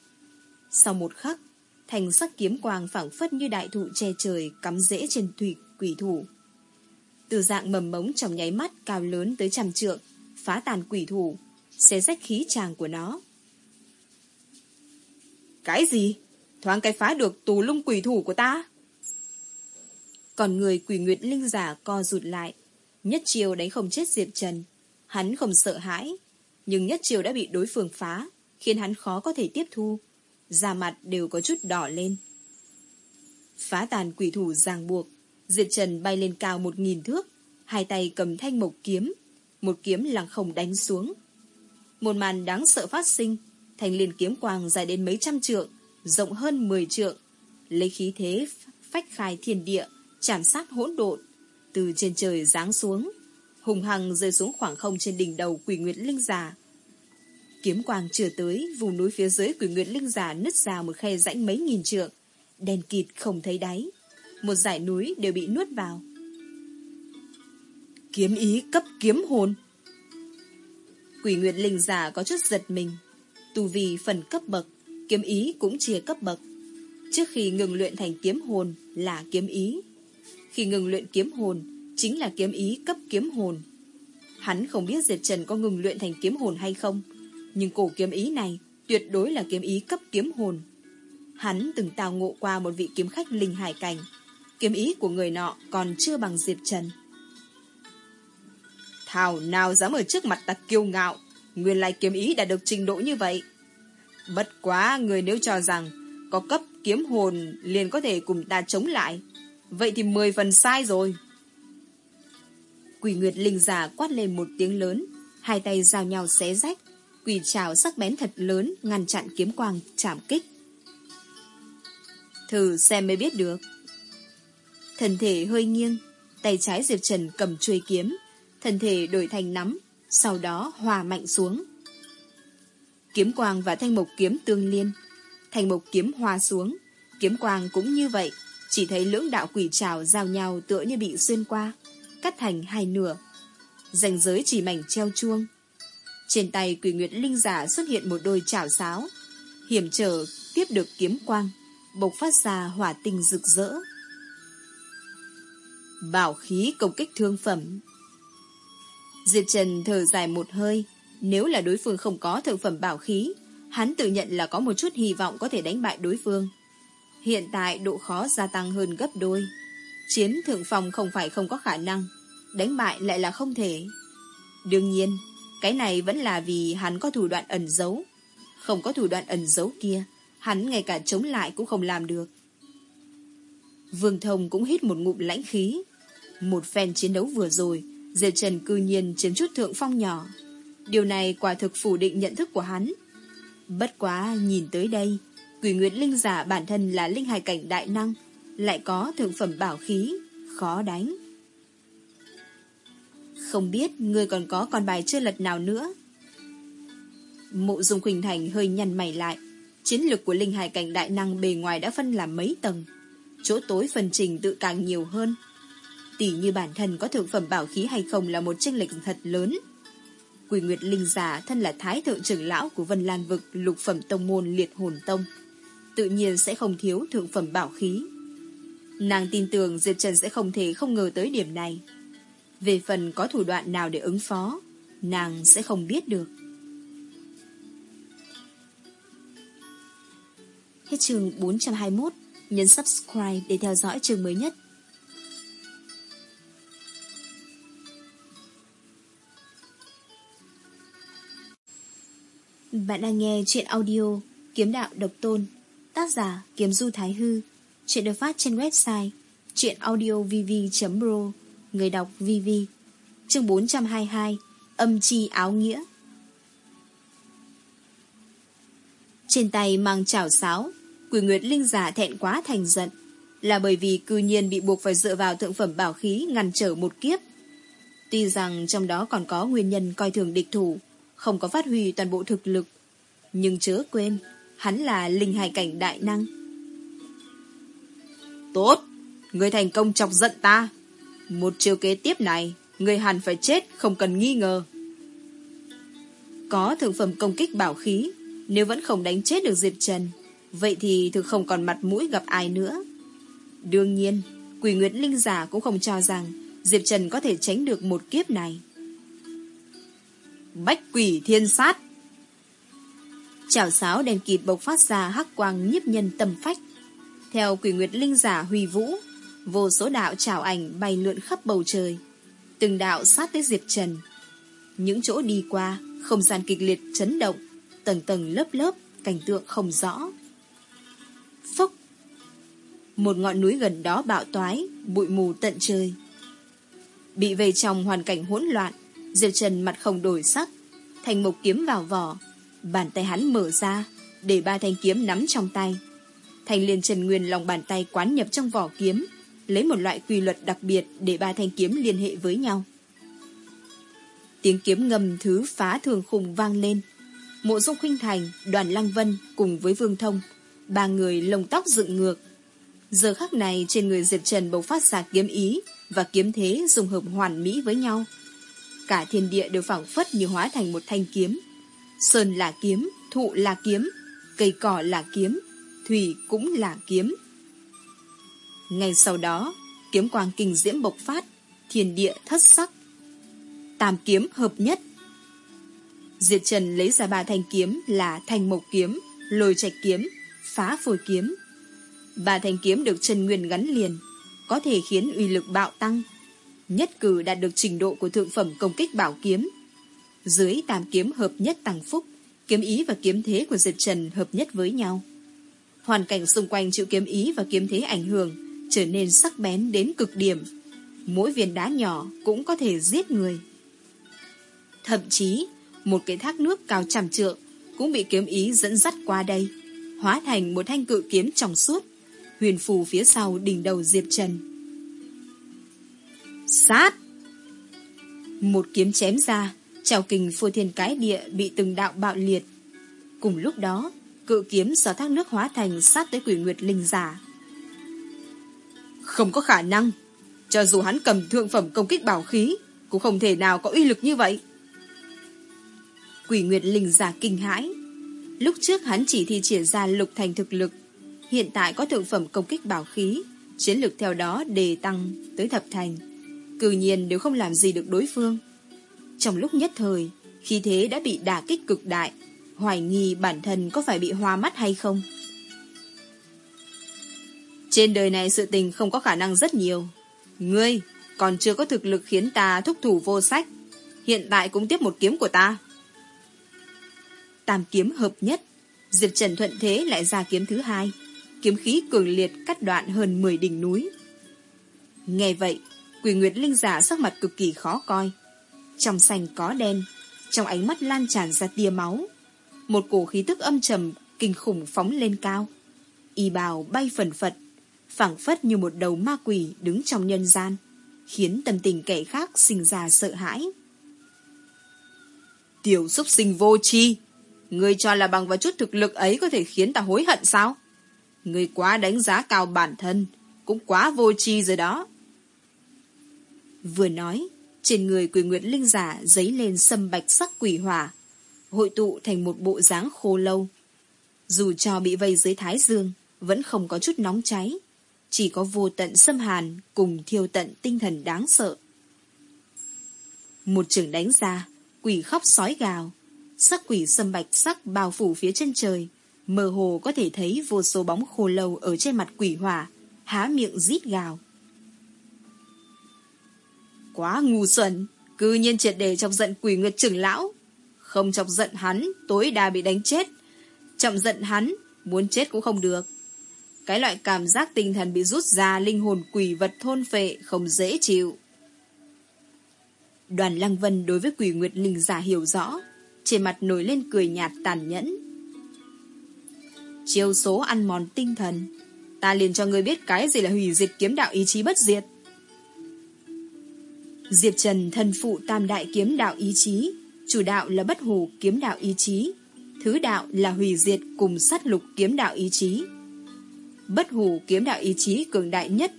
Sau một khắc, thành sắc kiếm quang phảng phất như đại thụ che trời cắm rễ trên thủy quỷ thủ. Từ dạng mầm mống trong nháy mắt cao lớn tới trăm trượng, phá tàn quỷ thủ, xé rách khí tràng của nó. Cái gì? Thoáng cái phá được tù lung quỷ thủ của ta? Còn người quỷ nguyệt linh giả co rụt lại, nhất chiều đánh không chết Diệp Trần. Hắn không sợ hãi, nhưng nhất chiều đã bị đối phương phá, khiến hắn khó có thể tiếp thu. Da mặt đều có chút đỏ lên. Phá tàn quỷ thủ ràng buộc, diệt Trần bay lên cao một nghìn thước, hai tay cầm thanh mộc kiếm, một kiếm lặng không đánh xuống. Một màn đáng sợ phát sinh, thành liền kiếm quang dài đến mấy trăm trượng, rộng hơn mười trượng, lấy khí thế phách khai thiên địa, chạm sát hỗn độn, từ trên trời giáng xuống, hùng hằng rơi xuống khoảng không trên đỉnh đầu quỷ nguyệt linh già Kiếm quang chưa tới, vùng núi phía dưới quỷ nguyệt linh giả nứt ra một khe rãnh mấy nghìn trượng, đèn kịt không thấy đáy. Một dải núi đều bị nuốt vào. Kiếm ý cấp kiếm hồn. Quỷ nguyệt linh giả có chút giật mình. Tu vì phần cấp bậc, kiếm ý cũng chia cấp bậc. Trước khi ngừng luyện thành kiếm hồn là kiếm ý. Khi ngừng luyện kiếm hồn, chính là kiếm ý cấp kiếm hồn. Hắn không biết Diệt Trần có ngừng luyện thành kiếm hồn hay không, nhưng cổ kiếm ý này tuyệt đối là kiếm ý cấp kiếm hồn. Hắn từng tào ngộ qua một vị kiếm khách linh hải cảnh. Kiếm ý của người nọ còn chưa bằng Diệp Trần. Thảo nào dám ở trước mặt ta kiêu ngạo, nguyên lai kiếm ý đã được trình độ như vậy. Bất quá người nếu cho rằng có cấp kiếm hồn liền có thể cùng ta chống lại, vậy thì mười phần sai rồi. Quỷ Nguyệt Linh giả quát lên một tiếng lớn, hai tay giao nhau xé rách, quỷ trào sắc bén thật lớn ngăn chặn kiếm quang chạm kích. Thử xem mới biết được. Thần thể hơi nghiêng, tay trái Diệp Trần cầm chuôi kiếm, thần thể đổi thành nắm, sau đó hòa mạnh xuống. Kiếm quang và thanh mộc kiếm tương liên, thanh mộc kiếm hòa xuống, kiếm quang cũng như vậy, chỉ thấy lưỡng đạo quỷ trào giao nhau tựa như bị xuyên qua, cắt thành hai nửa. Rành giới chỉ mảnh treo chuông. Trên tay quỷ nguyệt linh giả xuất hiện một đôi chảo sáo, hiểm trở tiếp được kiếm quang, bộc phát ra hỏa tinh rực rỡ. Bảo khí công kích thương phẩm Diệp Trần thở dài một hơi, nếu là đối phương không có thượng phẩm bảo khí, hắn tự nhận là có một chút hy vọng có thể đánh bại đối phương. Hiện tại độ khó gia tăng hơn gấp đôi. Chiếm thượng phòng không phải không có khả năng, đánh bại lại là không thể. Đương nhiên, cái này vẫn là vì hắn có thủ đoạn ẩn giấu. Không có thủ đoạn ẩn giấu kia, hắn ngay cả chống lại cũng không làm được. Vương Thông cũng hít một ngụm lãnh khí. Một phen chiến đấu vừa rồi, Diệp Trần cư nhiên chiếm chút thượng phong nhỏ. Điều này quả thực phủ định nhận thức của hắn. Bất quá nhìn tới đây, quỷ nguyệt linh giả bản thân là linh hài cảnh đại năng, lại có thượng phẩm bảo khí, khó đánh. Không biết ngươi còn có con bài chưa lật nào nữa. Mộ dung khuynh thành hơi nhăn mày lại. Chiến lược của linh hải cảnh đại năng bề ngoài đã phân làm mấy tầng. Chỗ tối phần trình tự càng nhiều hơn. Tỷ như bản thân có thượng phẩm bảo khí hay không là một tranh lệch thật lớn. Quỷ Nguyệt Linh giả thân là thái thượng trưởng lão của Vân Lan Vực, lục phẩm tông môn liệt hồn tông. Tự nhiên sẽ không thiếu thượng phẩm bảo khí. Nàng tin tưởng Diệp Trần sẽ không thể không ngờ tới điểm này. Về phần có thủ đoạn nào để ứng phó, nàng sẽ không biết được. Hết trường 421, nhấn subscribe để theo dõi trường mới nhất. Bạn đang nghe chuyện audio Kiếm đạo độc tôn Tác giả Kiếm Du Thái Hư Chuyện được phát trên website Chuyện audiovv.pro Người đọc VV Chương 422 Âm chi áo nghĩa Trên tay mang chảo sáo Quỷ Nguyệt Linh giả thẹn quá thành giận Là bởi vì cư nhiên bị buộc phải dựa vào thượng phẩm bảo khí ngăn trở một kiếp Tuy rằng trong đó còn có nguyên nhân coi thường địch thủ không có phát huy toàn bộ thực lực. Nhưng chớ quên, hắn là linh hài cảnh đại năng, Tốt, người thành công chọc giận ta. Một chiều kế tiếp này, người hẳn phải chết không cần nghi ngờ. Có thượng phẩm công kích bảo khí, nếu vẫn không đánh chết được Diệp Trần, vậy thì thực không còn mặt mũi gặp ai nữa. Đương nhiên, quỷ nguyệt linh giả cũng không cho rằng Diệp Trần có thể tránh được một kiếp này. Bách quỷ thiên sát Chảo sáo đèn kịt bộc phát ra hắc quang nhiếp nhân tâm phách. Theo quỷ nguyệt linh giả huy vũ, vô số đạo chảo ảnh bay lượn khắp bầu trời. Từng đạo sát tới Diệp Trần. Những chỗ đi qua, không gian kịch liệt chấn động, tầng tầng lớp lớp, cảnh tượng không rõ. Phốc! Một ngọn núi gần đó bạo toái, bụi mù tận trời. Bị vây trong hoàn cảnh hỗn loạn, Diệp Trần mặt không đổi sắc, thành một kiếm vào vỏ, bàn tay hắn mở ra, để ba thanh kiếm nắm trong tay. Thành liền Trần Nguyên lòng bàn tay quán nhập trong vỏ kiếm, lấy một loại quy luật đặc biệt để ba thanh kiếm liên hệ với nhau. Tiếng kiếm ngầm thứ phá thường khùng vang lên. Mộ Dung Khuynh Thành, Đoàn Lăng Vân cùng với Vương Thông, ba người lồng tóc dựng ngược. Giờ khắc này trên người Diệp Trần bộc phát ra kiếm ý và kiếm thế dùng hợp hoàn mỹ với nhau. Cả thiên địa đều phảng phất như hóa thành một thanh kiếm. Sơn là kiếm, thụ là kiếm, cây cỏ là kiếm, thủy cũng là kiếm. Ngay sau đó, kiếm quang kinh diễm bộc phát, thiên địa thất sắc. Tam kiếm hợp nhất. Diệt Trần lấy ra ba thanh kiếm là thanh mộc kiếm, lôi trạch kiếm, phá phôi kiếm. Ba thanh kiếm được Trần Nguyên gắn liền, có thể khiến uy lực bạo tăng. Nhất cử đạt được trình độ của thượng phẩm công kích bảo kiếm. Dưới tam kiếm hợp nhất tăng phúc, kiếm ý và kiếm thế của Diệt Trần hợp nhất với nhau. Hoàn cảnh xung quanh chịu kiếm ý và kiếm thế ảnh hưởng, trở nên sắc bén đến cực điểm. Mỗi viên đá nhỏ cũng có thể giết người. Thậm chí, một cái thác nước cao trăm trượng cũng bị kiếm ý dẫn dắt qua đây, hóa thành một thanh cự kiếm trong suốt, huyền phù phía sau đỉnh đầu Diệp Trần. Sát! Một kiếm chém ra, trào kình phô thiên cái địa bị từng đạo bạo liệt. Cùng lúc đó, cự kiếm do thác nước hóa thành sát tới quỷ nguyệt linh giả. Không có khả năng, cho dù hắn cầm thượng phẩm công kích bảo khí, cũng không thể nào có uy lực như vậy. Quỷ nguyệt linh giả kinh hãi. Lúc trước hắn chỉ thi triển ra lục thành thực lực, hiện tại có thượng phẩm công kích bảo khí, chiến lực theo đó đề tăng tới thập thành. Cử nhiên đều không làm gì được đối phương. Trong lúc nhất thời, khi thế đã bị đả kích cực đại, hoài nghi bản thân có phải bị hoa mắt hay không. Trên đời này sự tình không có khả năng rất nhiều. Ngươi còn chưa có thực lực khiến ta thúc thủ vô sách. Hiện tại cũng tiếp một kiếm của ta. Tam kiếm hợp nhất, Diệp Trần thuận thế lại ra kiếm thứ hai. Kiếm khí cường liệt cắt đoạn hơn 10 đỉnh núi. Nghe vậy, quỷ nguyệt linh giả sắc mặt cực kỳ khó coi. Trong xanh có đen, trong ánh mắt lan tràn ra tia máu. Một cổ khí tức âm trầm kinh khủng phóng lên cao. Y bào bay phần phật, phảng phất như một đầu ma quỷ đứng trong nhân gian, khiến tâm tình kẻ khác sinh ra sợ hãi. Tiểu xúc sinh vô chi, ngươi cho là bằng vào chút thực lực ấy có thể khiến ta hối hận sao? Ngươi quá đánh giá cao bản thân, cũng quá vô chi rồi đó. Vừa nói, trên người quỷ nguyệt linh giả giấy lên sâm bạch sắc quỷ hỏa, hội tụ thành một bộ dáng khô lâu. Dù cho bị vây dưới thái dương, vẫn không có chút nóng cháy, chỉ có vô tận xâm hàn cùng thiêu tận tinh thần đáng sợ. Một trường đánh ra, quỷ khóc sói gào, sắc quỷ sâm bạch sắc bao phủ phía chân trời, mơ hồ có thể thấy vô số bóng khô lâu ở trên mặt quỷ hỏa, há miệng rít gào. Quá ngu xuẩn, cư nhiên triệt để chọc giận quỷ nguyệt trưởng lão. Không chọc giận hắn, tối đa bị đánh chết. Chậm giận hắn, muốn chết cũng không được. Cái loại cảm giác tinh thần bị rút ra linh hồn quỷ vật thôn phệ không dễ chịu. Đoàn Lăng Vân đối với quỷ nguyệt linh giả hiểu rõ, trên mặt nổi lên cười nhạt tàn nhẫn. Chiêu số ăn mòn tinh thần, ta liền cho ngươi biết cái gì là hủy diệt kiếm đạo ý chí bất diệt. Diệp Trần thân phụ tam đại kiếm đạo ý chí, chủ đạo là bất hủ kiếm đạo ý chí, thứ đạo là hủy diệt cùng sát lục kiếm đạo ý chí. Bất hủ kiếm đạo ý chí cường đại nhất,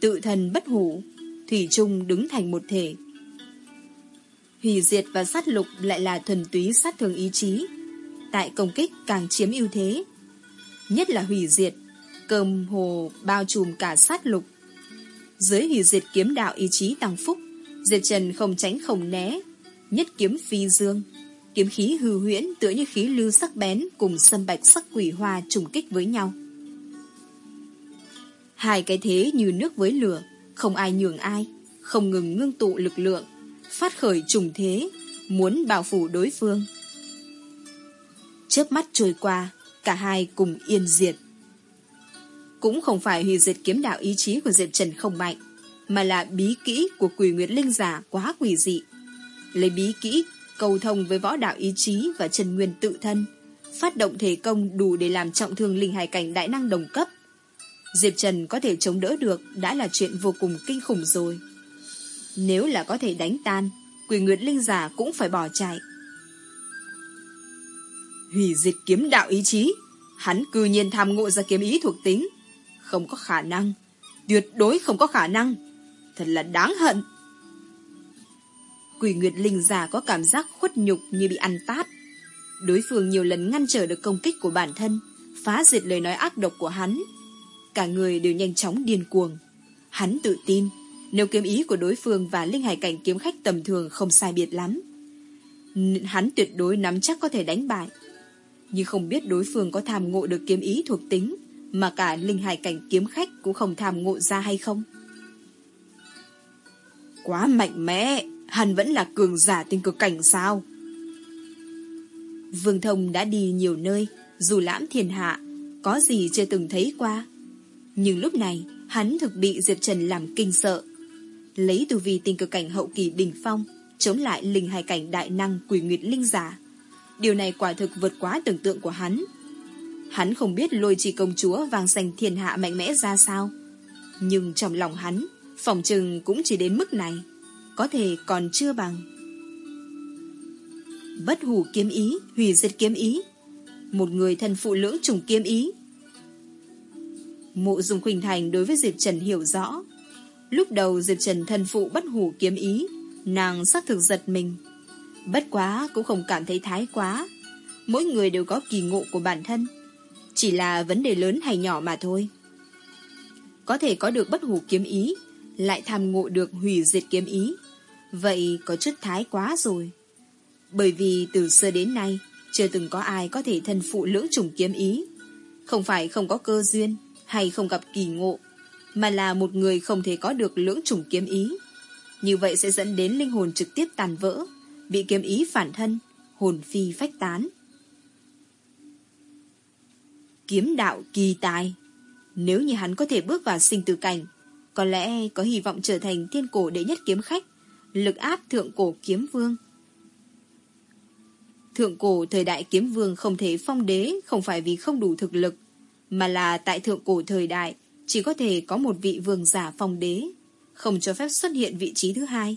tự thân bất hủ, thủy chung đứng thành một thể. Hủy diệt và sát lục lại là thuần túy sát thường ý chí. Tại công kích càng chiếm ưu thế. Nhất là hủy diệt, cơm hồ bao trùm cả sát lục. Dưới hủy diệt kiếm đạo ý chí tăng phúc, diệt Trần không tránh không né, nhất kiếm phi dương. Kiếm khí hư huyễn tựa như khí lưu sắc bén cùng sâm bạch sắc quỷ hoa trùng kích với nhau. Hai cái thế như nước với lửa, không ai nhường ai, không ngừng ngưng tụ lực lượng, phát khởi trùng thế, muốn bảo phủ đối phương. Chớp mắt trôi qua, cả hai cùng yên diệt. Cũng không phải hủy diệt kiếm đạo ý chí của Diệp Trần không mạnh, mà là bí kỹ của quỷ nguyệt linh giả quá quỷ dị. Lấy bí kỹ cầu thông với võ đạo ý chí và chân nguyên tự thân, phát động thể công đủ để làm trọng thương linh hài cảnh đại năng đồng cấp. Diệp Trần có thể chống đỡ được đã là chuyện vô cùng kinh khủng rồi. Nếu là có thể đánh tan, quỷ nguyệt linh giả cũng phải bỏ chạy. Hủy diệt kiếm đạo ý chí, hắn cư nhiên tham ngộ ra kiếm ý thuộc tính. Không có khả năng, tuyệt đối không có khả năng. Thật là đáng hận. Quỷ Nguyệt Linh giả có cảm giác khuất nhục như bị ăn tát. Đối phương nhiều lần ngăn trở được công kích của bản thân, phá diệt lời nói ác độc của hắn. Cả người đều nhanh chóng điên cuồng. Hắn tự tin, nếu kiếm ý của đối phương và linh hải cảnh kiếm khách tầm thường không sai biệt lắm. Hắn tuyệt đối nắm chắc có thể đánh bại. Nhưng không biết đối phương có tham ngộ được kiếm ý thuộc tính, mà cả linh hải cảnh kiếm khách cũng không tham ngộ ra hay không. Quá mạnh mẽ! hắn vẫn là cường giả tinh cực cảnh sao? Vương Thông đã đi nhiều nơi, dù lãm thiên hạ, có gì chưa từng thấy qua. Nhưng lúc này, hắn thực bị Diệp Trần làm kinh sợ. Lấy tu vi tinh cực cảnh hậu kỳ đỉnh phong, chống lại linh hài cảnh đại năng quỷ nguyệt linh giả. Điều này quả thực vượt quá tưởng tượng của hắn. Hắn không biết lôi trì công chúa vàng sành thiên hạ mạnh mẽ ra sao. Nhưng trong lòng hắn, phòng trừng cũng chỉ đến mức này có thể còn chưa bằng. Bất hủ kiếm ý, hủy diệt kiếm ý. Một người thân phụ lưỡng trùng kiếm ý. Mộ Dung Khuynh Thành đối với Diệp Trần hiểu rõ. Lúc đầu Diệp Trần thân phụ bất hủ kiếm ý, nàng xác thực giật mình. Bất quá cũng không cảm thấy thái quá. Mỗi người đều có kỳ ngộ của bản thân. Chỉ là vấn đề lớn hay nhỏ mà thôi. Có thể có được bất hủ kiếm ý, lại tham ngộ được hủy diệt kiếm ý, Vậy có chút thái quá rồi. Bởi vì từ xưa đến nay, chưa từng có ai có thể thân phụ lưỡng trùng kiếm ý. Không phải không có cơ duyên, hay không gặp kỳ ngộ, mà là một người không thể có được lưỡng trùng kiếm ý. Như vậy sẽ dẫn đến linh hồn trực tiếp tàn vỡ, bị kiếm ý phản thân, hồn phi phách tán. Kiếm đạo kỳ tài Nếu như hắn có thể bước vào sinh tử cảnh, có lẽ có hy vọng trở thành thiên cổ đệ nhất kiếm khách lực áp thượng cổ kiếm vương. Thượng cổ thời đại kiếm vương không thể phong đế không phải vì không đủ thực lực, mà là tại thượng cổ thời đại chỉ có thể có một vị vương giả phong đế, không cho phép xuất hiện vị trí thứ hai.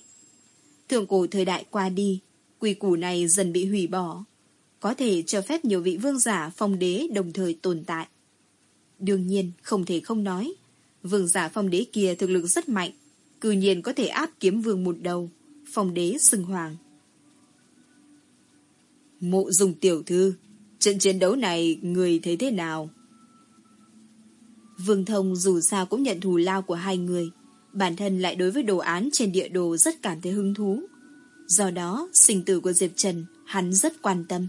Thượng cổ thời đại qua đi, quy củ này dần bị hủy bỏ, có thể cho phép nhiều vị vương giả phong đế đồng thời tồn tại. Đương nhiên, không thể không nói, vương giả phong đế kia thực lực rất mạnh, cư nhiên có thể áp kiếm vương một đầu, phong đế xưng hoàng. Mộ dùng tiểu thư, trận chiến đấu này người thấy thế nào? Vương Thông dù sao cũng nhận thù lao của hai người, bản thân lại đối với đồ án trên địa đồ rất cảm thấy hứng thú. Do đó, sinh tử của Diệp Trần, hắn rất quan tâm.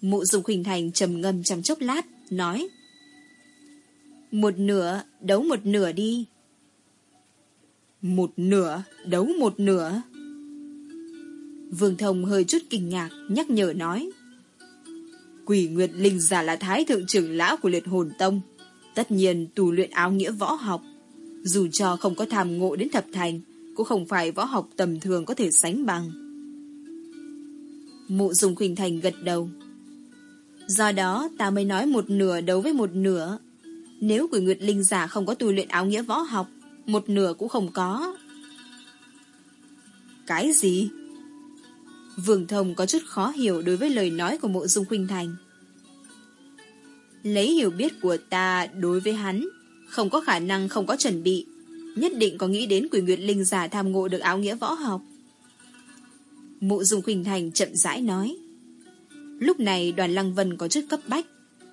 Mụ dùng khuynh thành trầm ngâm trong chốc lát, nói Một nửa, đấu một nửa đi. Một nửa, đấu một nửa. Vương Thông hơi chút kinh ngạc, nhắc nhở nói. Quỷ Nguyệt Linh giả là thái thượng trưởng lão của liệt hồn tông. Tất nhiên tù luyện áo nghĩa võ học. Dù cho không có tham ngộ đến thập thành, cũng không phải võ học tầm thường có thể sánh bằng. Mụ dùng khuynh thành gật đầu. Do đó ta mới nói một nửa đấu với một nửa. Nếu quỷ nguyệt linh giả không có tu luyện áo nghĩa võ học, một nửa cũng không có. Cái gì? Vương Thông có chút khó hiểu đối với lời nói của mộ dung khuynh thành. Lấy hiểu biết của ta đối với hắn, không có khả năng không có chuẩn bị, nhất định có nghĩ đến quỷ nguyệt linh giả tham ngộ được áo nghĩa võ học. Mộ Dung Khuynh Thành chậm rãi nói. Lúc này đoàn Lăng Vân có chút cấp bách,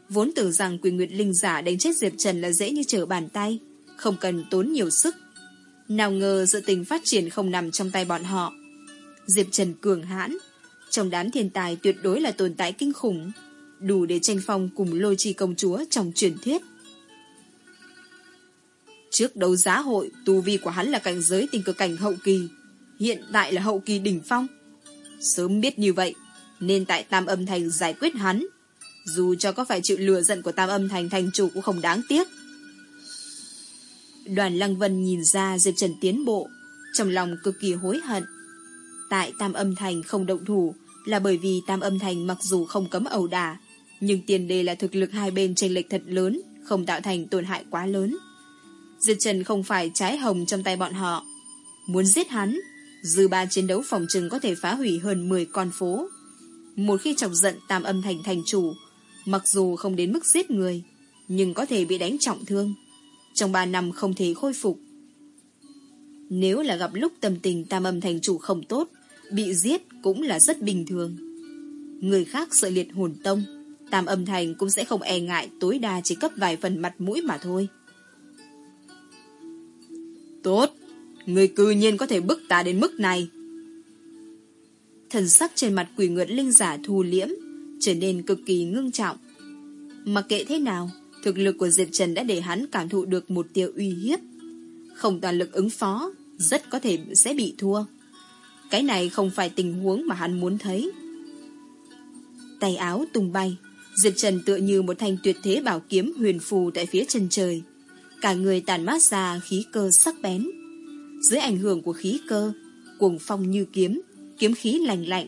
vốn tưởng rằng quỷ nguyệt linh giả đánh chết Diệp Trần là dễ như trở bàn tay, không cần tốn nhiều sức. Nào ngờ sự tình phát triển không nằm trong tay bọn họ. Diệp Trần cường hãn, trong đám thiên tài tuyệt đối là tồn tại kinh khủng, đủ để tranh phong cùng lôi chi công chúa trong truyền thuyết. Trước đấu giá hội, tu vi của hắn là cảnh giới tình cực cảnh hậu kỳ, hiện tại là hậu kỳ đỉnh phong. Sớm biết như vậy, nên tại Tam Âm Thành giải quyết hắn, dù cho có phải chịu lừa giận của Tam Âm Thành thành chủ cũng không đáng tiếc. Đoàn Lăng Vân nhìn ra Diệp Trần tiến bộ, trong lòng cực kỳ hối hận. Tại Tam Âm Thành không động thủ là bởi vì Tam Âm Thành mặc dù không cấm ẩu đả, nhưng tiền đề là thực lực hai bên chênh lệch thật lớn, không tạo thành tổn hại quá lớn. Diệp Trần không phải trái hồng trong tay bọn họ. Muốn giết hắn, dư ba chiến đấu phòng trừng có thể phá hủy hơn 10 con phố. Một khi chọc giận Tam Âm Thành thành chủ, mặc dù không đến mức giết người, nhưng có thể bị đánh trọng thương. Trong 3 năm không thể khôi phục. Nếu là gặp lúc tâm tình Tam Âm Thành chủ không tốt, bị giết cũng là rất bình thường. Người khác sợ liệt hồn tông, Tam Âm Thành cũng sẽ không e ngại tối đa chỉ cấp vài phần mặt mũi mà thôi. Tốt, người cư nhiên có thể bức ta đến mức này. Thần sắc trên mặt quỷ nguyệt linh giả thu liễm, trở nên cực kỳ ngưng trọng. Mặc kệ thế nào, thực lực của Diệp Trần đã để hắn cảm thụ được một tiêu uy hiếp. Không toàn lực ứng phó, rất có thể sẽ bị thua. Cái này không phải tình huống mà hắn muốn thấy. Tay áo tung bay, Diệp Trần tựa như một thanh tuyệt thế bảo kiếm huyền phù tại phía chân trời. Cả người tàn mát ra khí cơ sắc bén. Dưới ảnh hưởng của khí cơ, cuồng phong như kiếm, kiếm khí lành lạnh,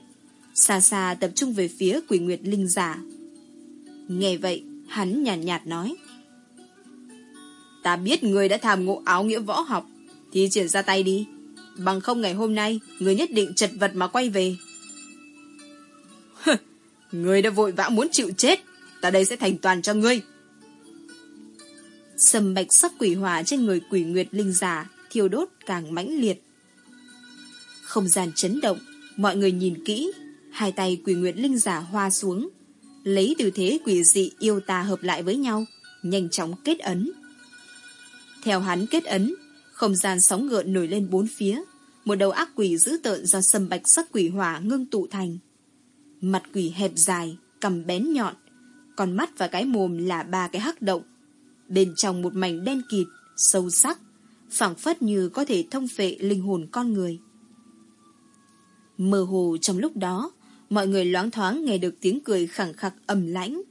xa xa tập trung về phía quỷ nguyệt linh giả. Nghe vậy, hắn nhàn nhạt, nhạt nói. Ta biết người đã tham ngộ áo nghĩa võ học, thì triển ra tay đi. Bằng không ngày hôm nay, người nhất định chật vật mà quay về. người đã vội vã muốn chịu chết, ta đây sẽ thành toàn cho ngươi. Sầm bạch sắc quỷ hỏa trên người quỷ nguyệt linh giả thiêu đốt càng mãnh liệt. Không gian chấn động, mọi người nhìn kỹ, hai tay quỷ nguyệt linh giả hoa xuống, lấy từ thế quỷ dị yêu tà hợp lại với nhau, nhanh chóng kết ấn. Theo hắn kết ấn, không gian sóng gợn nổi lên bốn phía, một đầu ác quỷ dữ tợn do sầm bạch sắc quỷ hỏa ngưng tụ thành. Mặt quỷ hẹp dài, cầm bén nhọn, còn mắt và cái mồm là ba cái hắc động, Bên trong một mảnh đen kịt, sâu sắc, phảng phất như có thể thông phệ linh hồn con người. Mơ hồ trong lúc đó, mọi người loáng thoáng nghe được tiếng cười khẳng khặc ầm lãnh.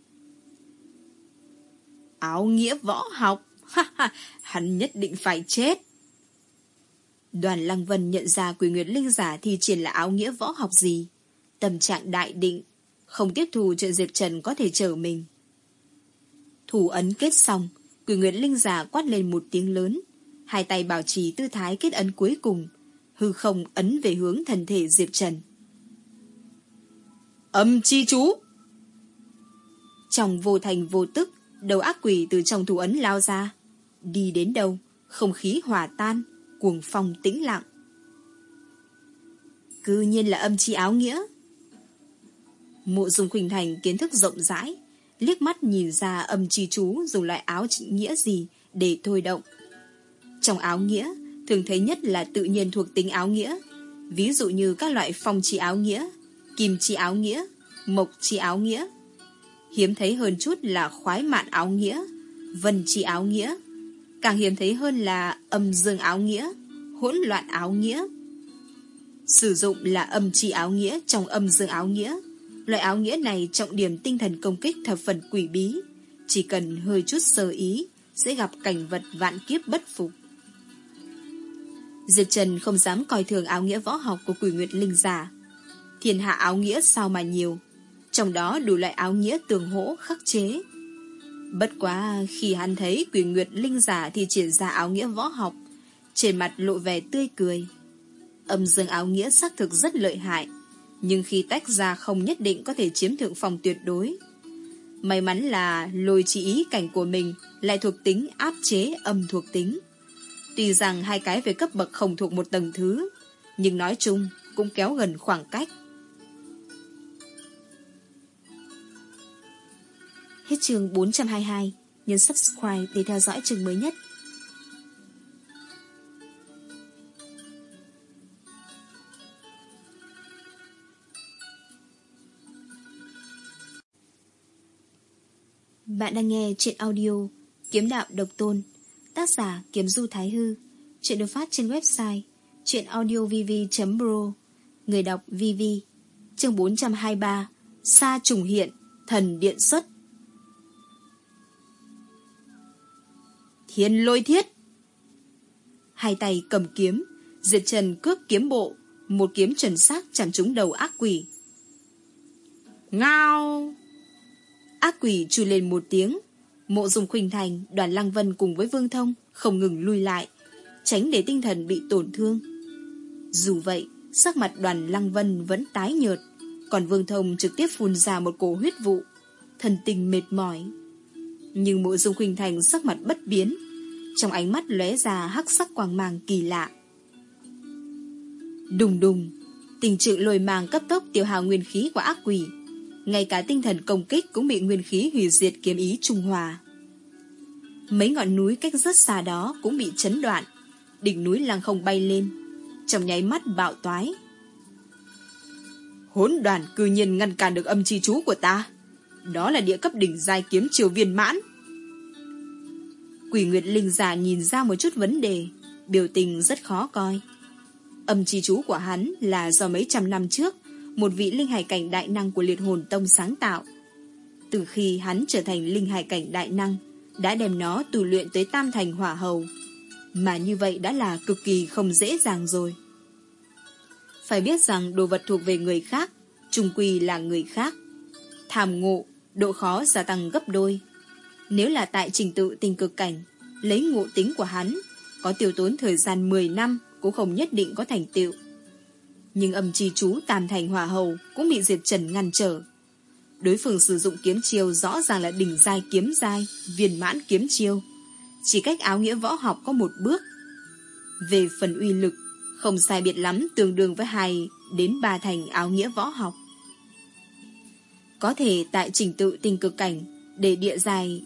Áo nghĩa võ học, ha ha, hắn nhất định phải chết. Đoàn Lăng Vân nhận ra quỷ nguyệt linh giả thì triển là áo nghĩa võ học gì. Tâm trạng đại định, không tiếp thù chuyện Diệp Trần có thể chở mình. Thủ ấn kết xong, Quỷ Nguyệt Linh giả quát lên một tiếng lớn, hai tay bảo trì tư thái kết ấn cuối cùng, hư không ấn về hướng thần thể Diệp Trần. Âm chi chú! Trong vô thành vô tức, đầu ác quỷ từ trong thủ ấn lao ra. Đi đến đâu, không khí hòa tan, cuồng phong tĩnh lặng. Cư nhiên là âm chi áo nghĩa. Mộ dùng khuynh thành kiến thức rộng rãi, liếc mắt nhìn ra âm chi chú dùng loại áo nghĩa gì để thôi động. Trong áo nghĩa, thường thấy nhất là tự nhiên thuộc tính áo nghĩa, ví dụ như các loại phong chi áo nghĩa, kim chi áo nghĩa, mộc chi áo nghĩa. Hiếm thấy hơn chút là khoái mạn áo nghĩa, vân chi áo nghĩa. Càng hiếm thấy hơn là âm dương áo nghĩa, hỗn loạn áo nghĩa. Sử dụng là âm chi áo nghĩa trong âm dương áo nghĩa, Loại áo nghĩa này trọng điểm tinh thần công kích thập phần quỷ bí. Chỉ cần hơi chút sơ ý, sẽ gặp cảnh vật vạn kiếp bất phục. Diệp Trần không dám coi thường áo nghĩa võ học của quỷ nguyệt linh giả. Thiên hạ áo nghĩa sao mà nhiều, trong đó đủ loại áo nghĩa tường hỗ khắc chế. Bất quá khi hắn thấy quỷ nguyệt linh giả thì triển ra áo nghĩa võ học, trên mặt lộ vẻ tươi cười. Âm dương áo nghĩa xác thực rất lợi hại, nhưng khi tách ra không nhất định có thể chiếm thượng phòng tuyệt đối. May mắn là lôi chỉ ý cảnh của mình lại thuộc tính áp chế âm thuộc tính. Tuy rằng hai cái về cấp bậc không thuộc một tầng thứ, nhưng nói chung cũng kéo gần khoảng cách. Hết chương 422, nhấn subscribe để theo dõi chương mới nhất. Bạn đang nghe chuyện audio Kiếm đạo độc tôn, Tác giả Kiếm Du Thái Hư. Chuyện được phát trên website chuyệnaudiovv.pro Người đọc VV Chương 423 Sa trùng hiện, Thần điện xuất. Thiên lôi thiết. Hai tay cầm kiếm, Diệt trần cướp kiếm bộ, Một kiếm chuẩn xác chạm trúng đầu ác quỷ. Ngao! Ác quỷ chui lên một tiếng. Mộ dùng khuynh thành, đoàn lăng vân cùng với vương thông không ngừng lui lại, tránh để tinh thần bị tổn thương. Dù vậy, sắc mặt đoàn lăng vân vẫn tái nhợt, còn vương thông trực tiếp phun ra một cổ huyết vụ, thần tình mệt mỏi. Nhưng mộ dung khuynh thành sắc mặt bất biến, trong ánh mắt lóe ra hắc sắc quang mang kỳ lạ. Đùng đùng, tình trạng lồi màng cấp tốc tiêu hào nguyên khí của ác quỷ, ngay cả tinh thần công kích cũng bị nguyên khí hủy diệt kiếm ý trung hòa. Mấy ngọn núi cách rất xa đó cũng bị chấn đoạn, đỉnh núi lăng không bay lên, trong nháy mắt bạo toái. Hốn đoàn cư nhiên ngăn cản được âm chi chú của ta. Đó là địa cấp đỉnh giai kiếm triều viên mãn. Quỷ Nguyệt Linh già nhìn ra một chút vấn đề, biểu tình rất khó coi. Âm chi chú của hắn là do mấy trăm năm trước một vị linh hải cảnh đại năng của liệt hồn tông sáng tạo. Từ khi hắn trở thành linh hải cảnh đại năng, đã đem nó tu luyện tới tam thành hỏa hầu. Mà như vậy đã là cực kỳ không dễ dàng rồi. Phải biết rằng đồ vật thuộc về người khác, trùng quỳ là người khác. Tham ngộ, độ khó gia tăng gấp đôi. Nếu là tại trình tự tình cực cảnh, lấy ngộ tính của hắn, có tiêu tốn thời gian 10 năm cũng không nhất định có thành tựu nhưng âm chi chú tam thành hòa hầu cũng bị diệt trần ngăn trở. Đối phương sử dụng kiếm chiêu rõ ràng là đỉnh giai kiếm giai, viên mãn kiếm chiêu. Chỉ cách áo nghĩa võ học có một bước. Về phần uy lực, không sai biệt lắm tương đương với hai đến ba thành áo nghĩa võ học. Có thể tại trình tự tình cực cảnh để địa dài,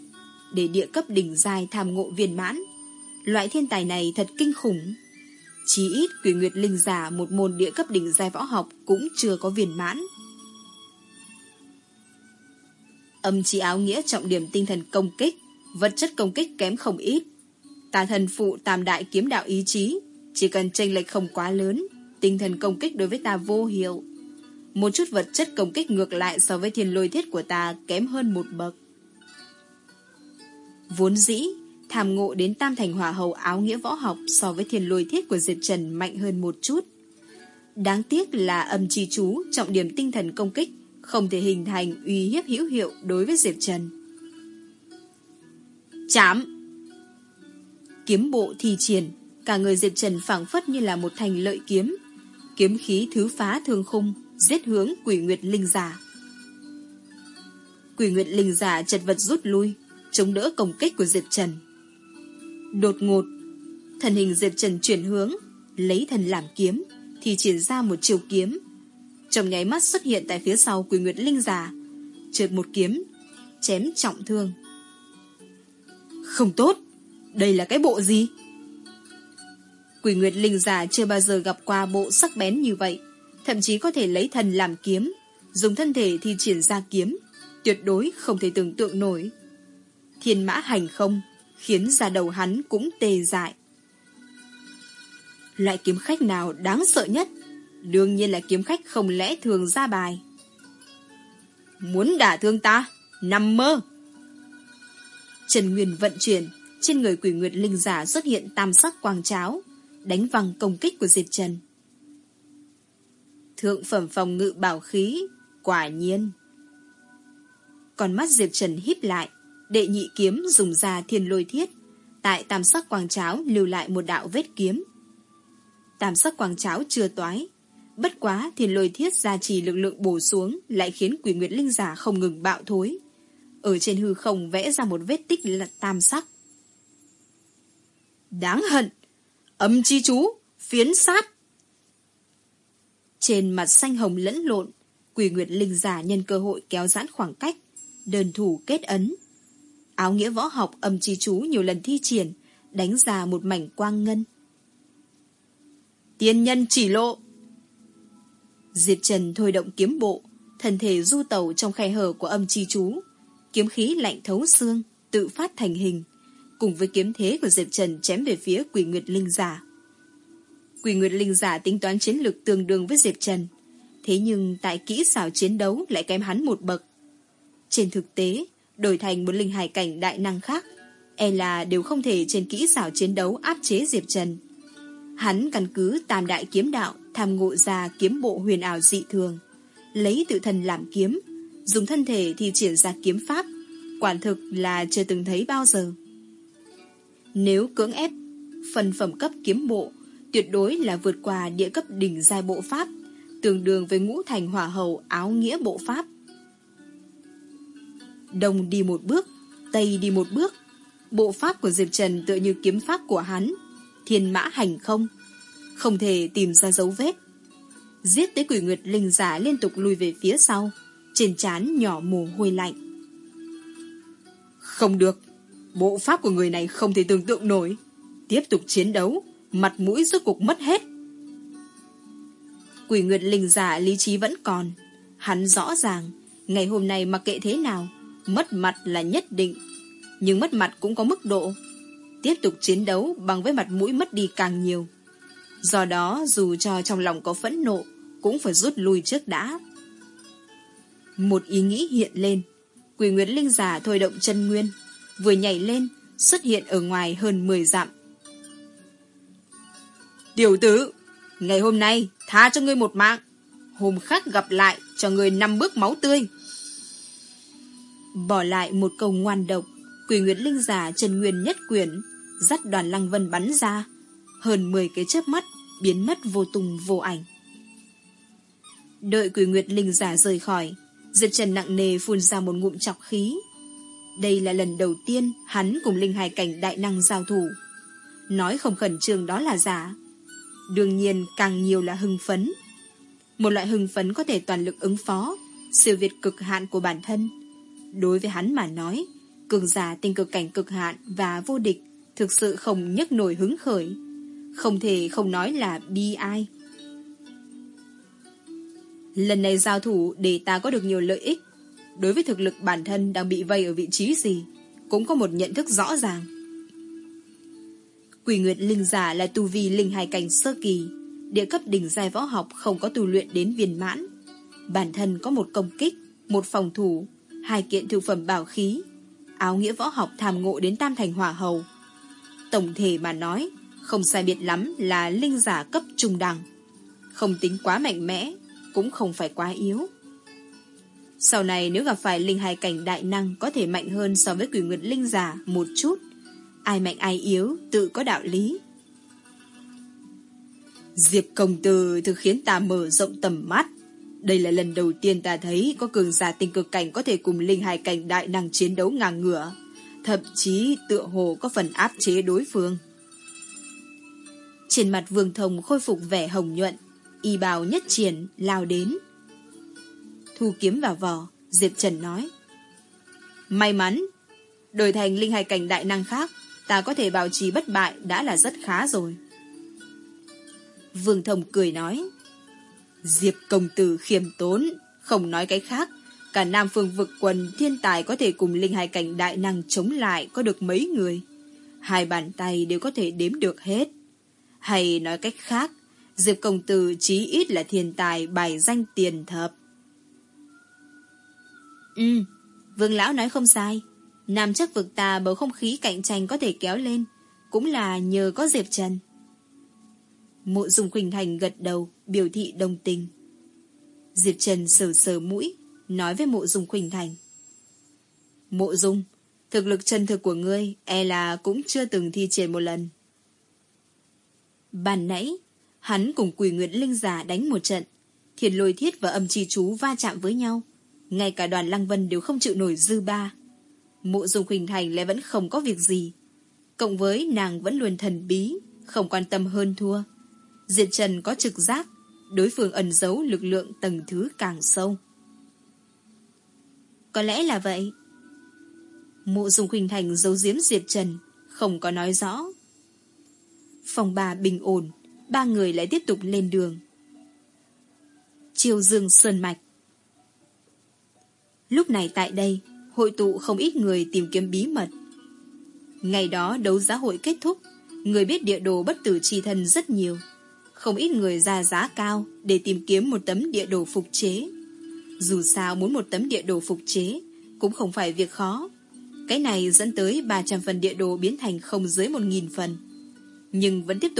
để địa cấp đỉnh giai tham ngộ viên mãn. Loại thiên tài này thật kinh khủng. Chí ít quỷ nguyệt linh giả một môn địa cấp đỉnh giai võ học cũng chưa có viên mãn. Âm chi áo nghĩa trọng điểm tinh thần công kích, vật chất công kích kém không ít. Tà thần phụ tam đại kiếm đạo ý chí, chỉ cần tranh lệch không quá lớn, tinh thần công kích đối với ta vô hiệu. Một chút vật chất công kích ngược lại so với thiên lôi thiết của ta kém hơn một bậc. Vốn dĩ, tham ngộ đến tam thành hỏa hầu áo nghĩa võ học so với thiên lôi thiết của Diệp Trần mạnh hơn một chút. Đáng tiếc là âm chi chú trọng điểm tinh thần công kích không thể hình thành uy hiếp hữu hiệu đối với Diệp Trần. Chám! Kiếm bộ thi triển, cả người Diệp Trần phảng phất như là một thành lợi kiếm. Kiếm khí thứ phá thương khung, giết hướng quỷ nguyệt linh giả. Quỷ nguyệt linh giả chật vật rút lui, chống đỡ công kích của Diệp Trần. Đột ngột, thần hình Diệp Trần chuyển hướng, lấy thần làm kiếm, thì triển ra một chiều kiếm. Trong nháy mắt xuất hiện tại phía sau Quỳ Nguyệt Linh già trượt một kiếm, chém trọng thương. Không tốt, đây là cái bộ gì? Quỷ Nguyệt Linh giả chưa bao giờ gặp qua bộ sắc bén như vậy, thậm chí có thể lấy thần làm kiếm, dùng thân thể thi triển ra kiếm, tuyệt đối không thể tưởng tượng nổi. Thiên mã hành không, khiến ra đầu hắn cũng tê dại. Loại kiếm khách nào đáng sợ nhất? Đương nhiên là kiếm khách không lẽ thường ra bài. Muốn đả thương ta? Nằm mơ! Trần Nguyên vận chuyển, trên người quỷ nguyệt linh giả xuất hiện tam sắc quang cháo, đánh văng công kích của Diệp Trần. Thượng phẩm phòng ngự bảo khí, quả nhiên. Còn mắt Diệp Trần híp lại, đệ nhị kiếm dùng ra thiên lôi thiết, tại tam sắc quang cháo lưu lại một đạo vết kiếm. Tam sắc quang cháo chưa toái, bất quá thiên lôi thiết gia trì lực lượng bổ xuống lại khiến quỷ nguyệt linh giả không ngừng bạo thối. ở trên hư không vẽ ra một vết tích là tam sắc. Đáng hận! Âm chi chú! Phiến sát! Trên mặt xanh hồng lẫn lộn, quỷ nguyệt linh giả nhân cơ hội kéo giãn khoảng cách, đơn thủ kết ấn. Áo nghĩa võ học âm chi chú nhiều lần thi triển, đánh ra một mảnh quang ngân. Tiên nhân chỉ lộ! Diệp Trần thôi động kiếm bộ, thân thể du tàu trong khe hở của âm chi chú, kiếm khí lạnh thấu xương, tự phát thành hình, cùng với kiếm thế của Diệp Trần chém về phía quỷ nguyệt linh giả. Quỷ Nguyệt Linh giả tính toán chiến lược tương đương với Diệp Trần. Thế nhưng tại kỹ xảo chiến đấu lại kém hắn một bậc. Trên thực tế, đổi thành một linh hải cảnh đại năng khác, e là đều không thể trên kỹ xảo chiến đấu áp chế Diệp Trần. Hắn căn cứ tam đại kiếm đạo tham ngộ ra kiếm bộ huyền ảo dị thường, lấy tự thân làm kiếm, dùng thân thể thì triển ra kiếm pháp, quản thực là chưa từng thấy bao giờ. Nếu cưỡng ép phần phẩm cấp kiếm bộ tuyệt đối là vượt qua địa cấp đỉnh giai bộ pháp, tương đương với ngũ thành hỏa hầu áo nghĩa bộ pháp. Đông đi một bước, Tây đi một bước, bộ pháp của Diệp Trần tựa như kiếm pháp của hắn, thiên mã hành không, không thể tìm ra dấu vết. Giết tới quỷ nguyệt linh giả liên tục lùi về phía sau, trên trán nhỏ mồ hôi lạnh. Không được, bộ pháp của người này không thể tưởng tượng nổi. Tiếp tục chiến đấu, mặt mũi rốt cục mất hết. Quỷ Nguyệt Linh giả lý trí vẫn còn. Hắn rõ ràng, ngày hôm nay mặc kệ thế nào, mất mặt là nhất định. Nhưng mất mặt cũng có mức độ. Tiếp tục chiến đấu bằng với mặt mũi mất đi càng nhiều. Do đó, dù cho trong lòng có phẫn nộ, cũng phải rút lui trước đã. Một ý nghĩ hiện lên. Quỷ Nguyệt Linh giả thôi động chân nguyên, vừa nhảy lên, xuất hiện ở ngoài hơn 10 dặm. Tiểu tử, ngày hôm nay tha cho ngươi một mạng. Hôm khác gặp lại cho ngươi năm bước máu tươi. Bỏ lại một câu ngoan độc, quỷ nguyệt linh giả Trần Nguyên nhất quyền, dắt đoàn lăng vân bắn ra. Hơn 10 cái chớp mắt, biến mất vô tung vô ảnh. Đợi quỷ nguyệt linh giả rời khỏi, Diệp Trần nặng nề phun ra một ngụm chọc khí. Đây là lần đầu tiên hắn cùng linh hài cảnh đại năng giao thủ. Nói không khẩn trương đó là giả, Đương nhiên càng nhiều là hưng phấn. Một loại hưng phấn có thể toàn lực ứng phó, siêu việt cực hạn của bản thân. Đối với hắn mà nói, cường giả tình cực cảnh cực hạn và vô địch thực sự không nhấc nổi hứng khởi. Không thể không nói là bi ai. Lần này giao thủ để ta có được nhiều lợi ích. Đối với thực lực bản thân đang bị vây ở vị trí gì, cũng có một nhận thức rõ ràng. Quỷ Nguyệt Linh Giả là tu vi linh hài cảnh sơ kỳ, địa cấp đỉnh giai võ học không có tu luyện đến viên mãn. Bản thân có một công kích, một phòng thủ, hai kiện thực phẩm bảo khí, áo nghĩa võ học tham ngộ đến tam thành hỏa hầu. Tổng thể mà nói, không sai biệt lắm là linh giả cấp trung đẳng. Không tính quá mạnh mẽ, cũng không phải quá yếu. Sau này nếu gặp phải linh hài cảnh đại năng có thể mạnh hơn so với quỷ nguyệt linh giả một chút, Ai mạnh ai yếu tự có đạo lý Diệp công tử thực khiến ta mở rộng tầm mắt đây là lần đầu tiên ta thấy Có cường giả tinh cực cảnh Có thể cùng linh hài cảnh đại năng chiến đấu ngang ngửa. Thậm chí tựa hồ có phần áp chế đối phương. Trên mặt vương thông khôi phục vẻ hồng nhuận Y bào nhất triển lao đến. Thu kiếm vào vò Diệp Trần nói. May mắn Đổi thành linh hài cảnh đại năng khác ta có thể bảo trì bất bại đã là rất khá rồi. Vương Thông cười nói, Diệp công tử khiêm tốn, không nói cái khác, cả Nam Phương vực quần thiên tài có thể cùng linh hai cảnh đại năng chống lại có được mấy người. Hai bàn tay đều có thể đếm được hết. Hay nói cách khác, Diệp công tử chí ít là thiên tài bài danh tiền thập. Ừ, Vương Lão nói không sai. Nam chắc vực ta bầu không khí cạnh tranh có thể kéo lên, cũng là nhờ có Diệp Trần. Mộ Dung Quỳnh Thành gật đầu, biểu thị đồng tình. Diệp Trần sờ sờ mũi, nói với mộ Dung Quỳnh Thành. Mộ Dung, thực lực chân thực của ngươi e là cũng chưa từng thi triển một lần. Bàn nãy, hắn cùng quỷ nguyệt linh giả đánh một trận, thiền lôi thiết và âm trì chú va chạm với nhau. Ngay cả đoàn lăng vân đều không chịu nổi dư ba Mộ dung khuynh thành lại vẫn không có việc gì. Cộng với nàng vẫn luôn thần bí, không quan tâm hơn thua. Diệt Trần có trực giác, đối phương ẩn giấu lực lượng tầng thứ càng sâu. Có lẽ là vậy. Mộ dung khuynh thành giấu giếm Diệp Trần, không có nói rõ. Phòng bà bình ổn, ba người lại tiếp tục lên đường. Chiều dương Sơn Mạch Lúc này tại đây, hội tụ không ít người tìm kiếm bí mật. Ngày đó đấu giá hội kết thúc, người biết địa đồ bất tử chi thân rất nhiều. Không ít người ra giá cao để tìm kiếm một tấm địa đồ phục chế. Dù sao muốn một tấm địa đồ phục chế cũng không phải việc khó. Cái này dẫn tới 300 phần địa đồ biến thành không dưới 1.000 phần. Nhưng vẫn tiếp tục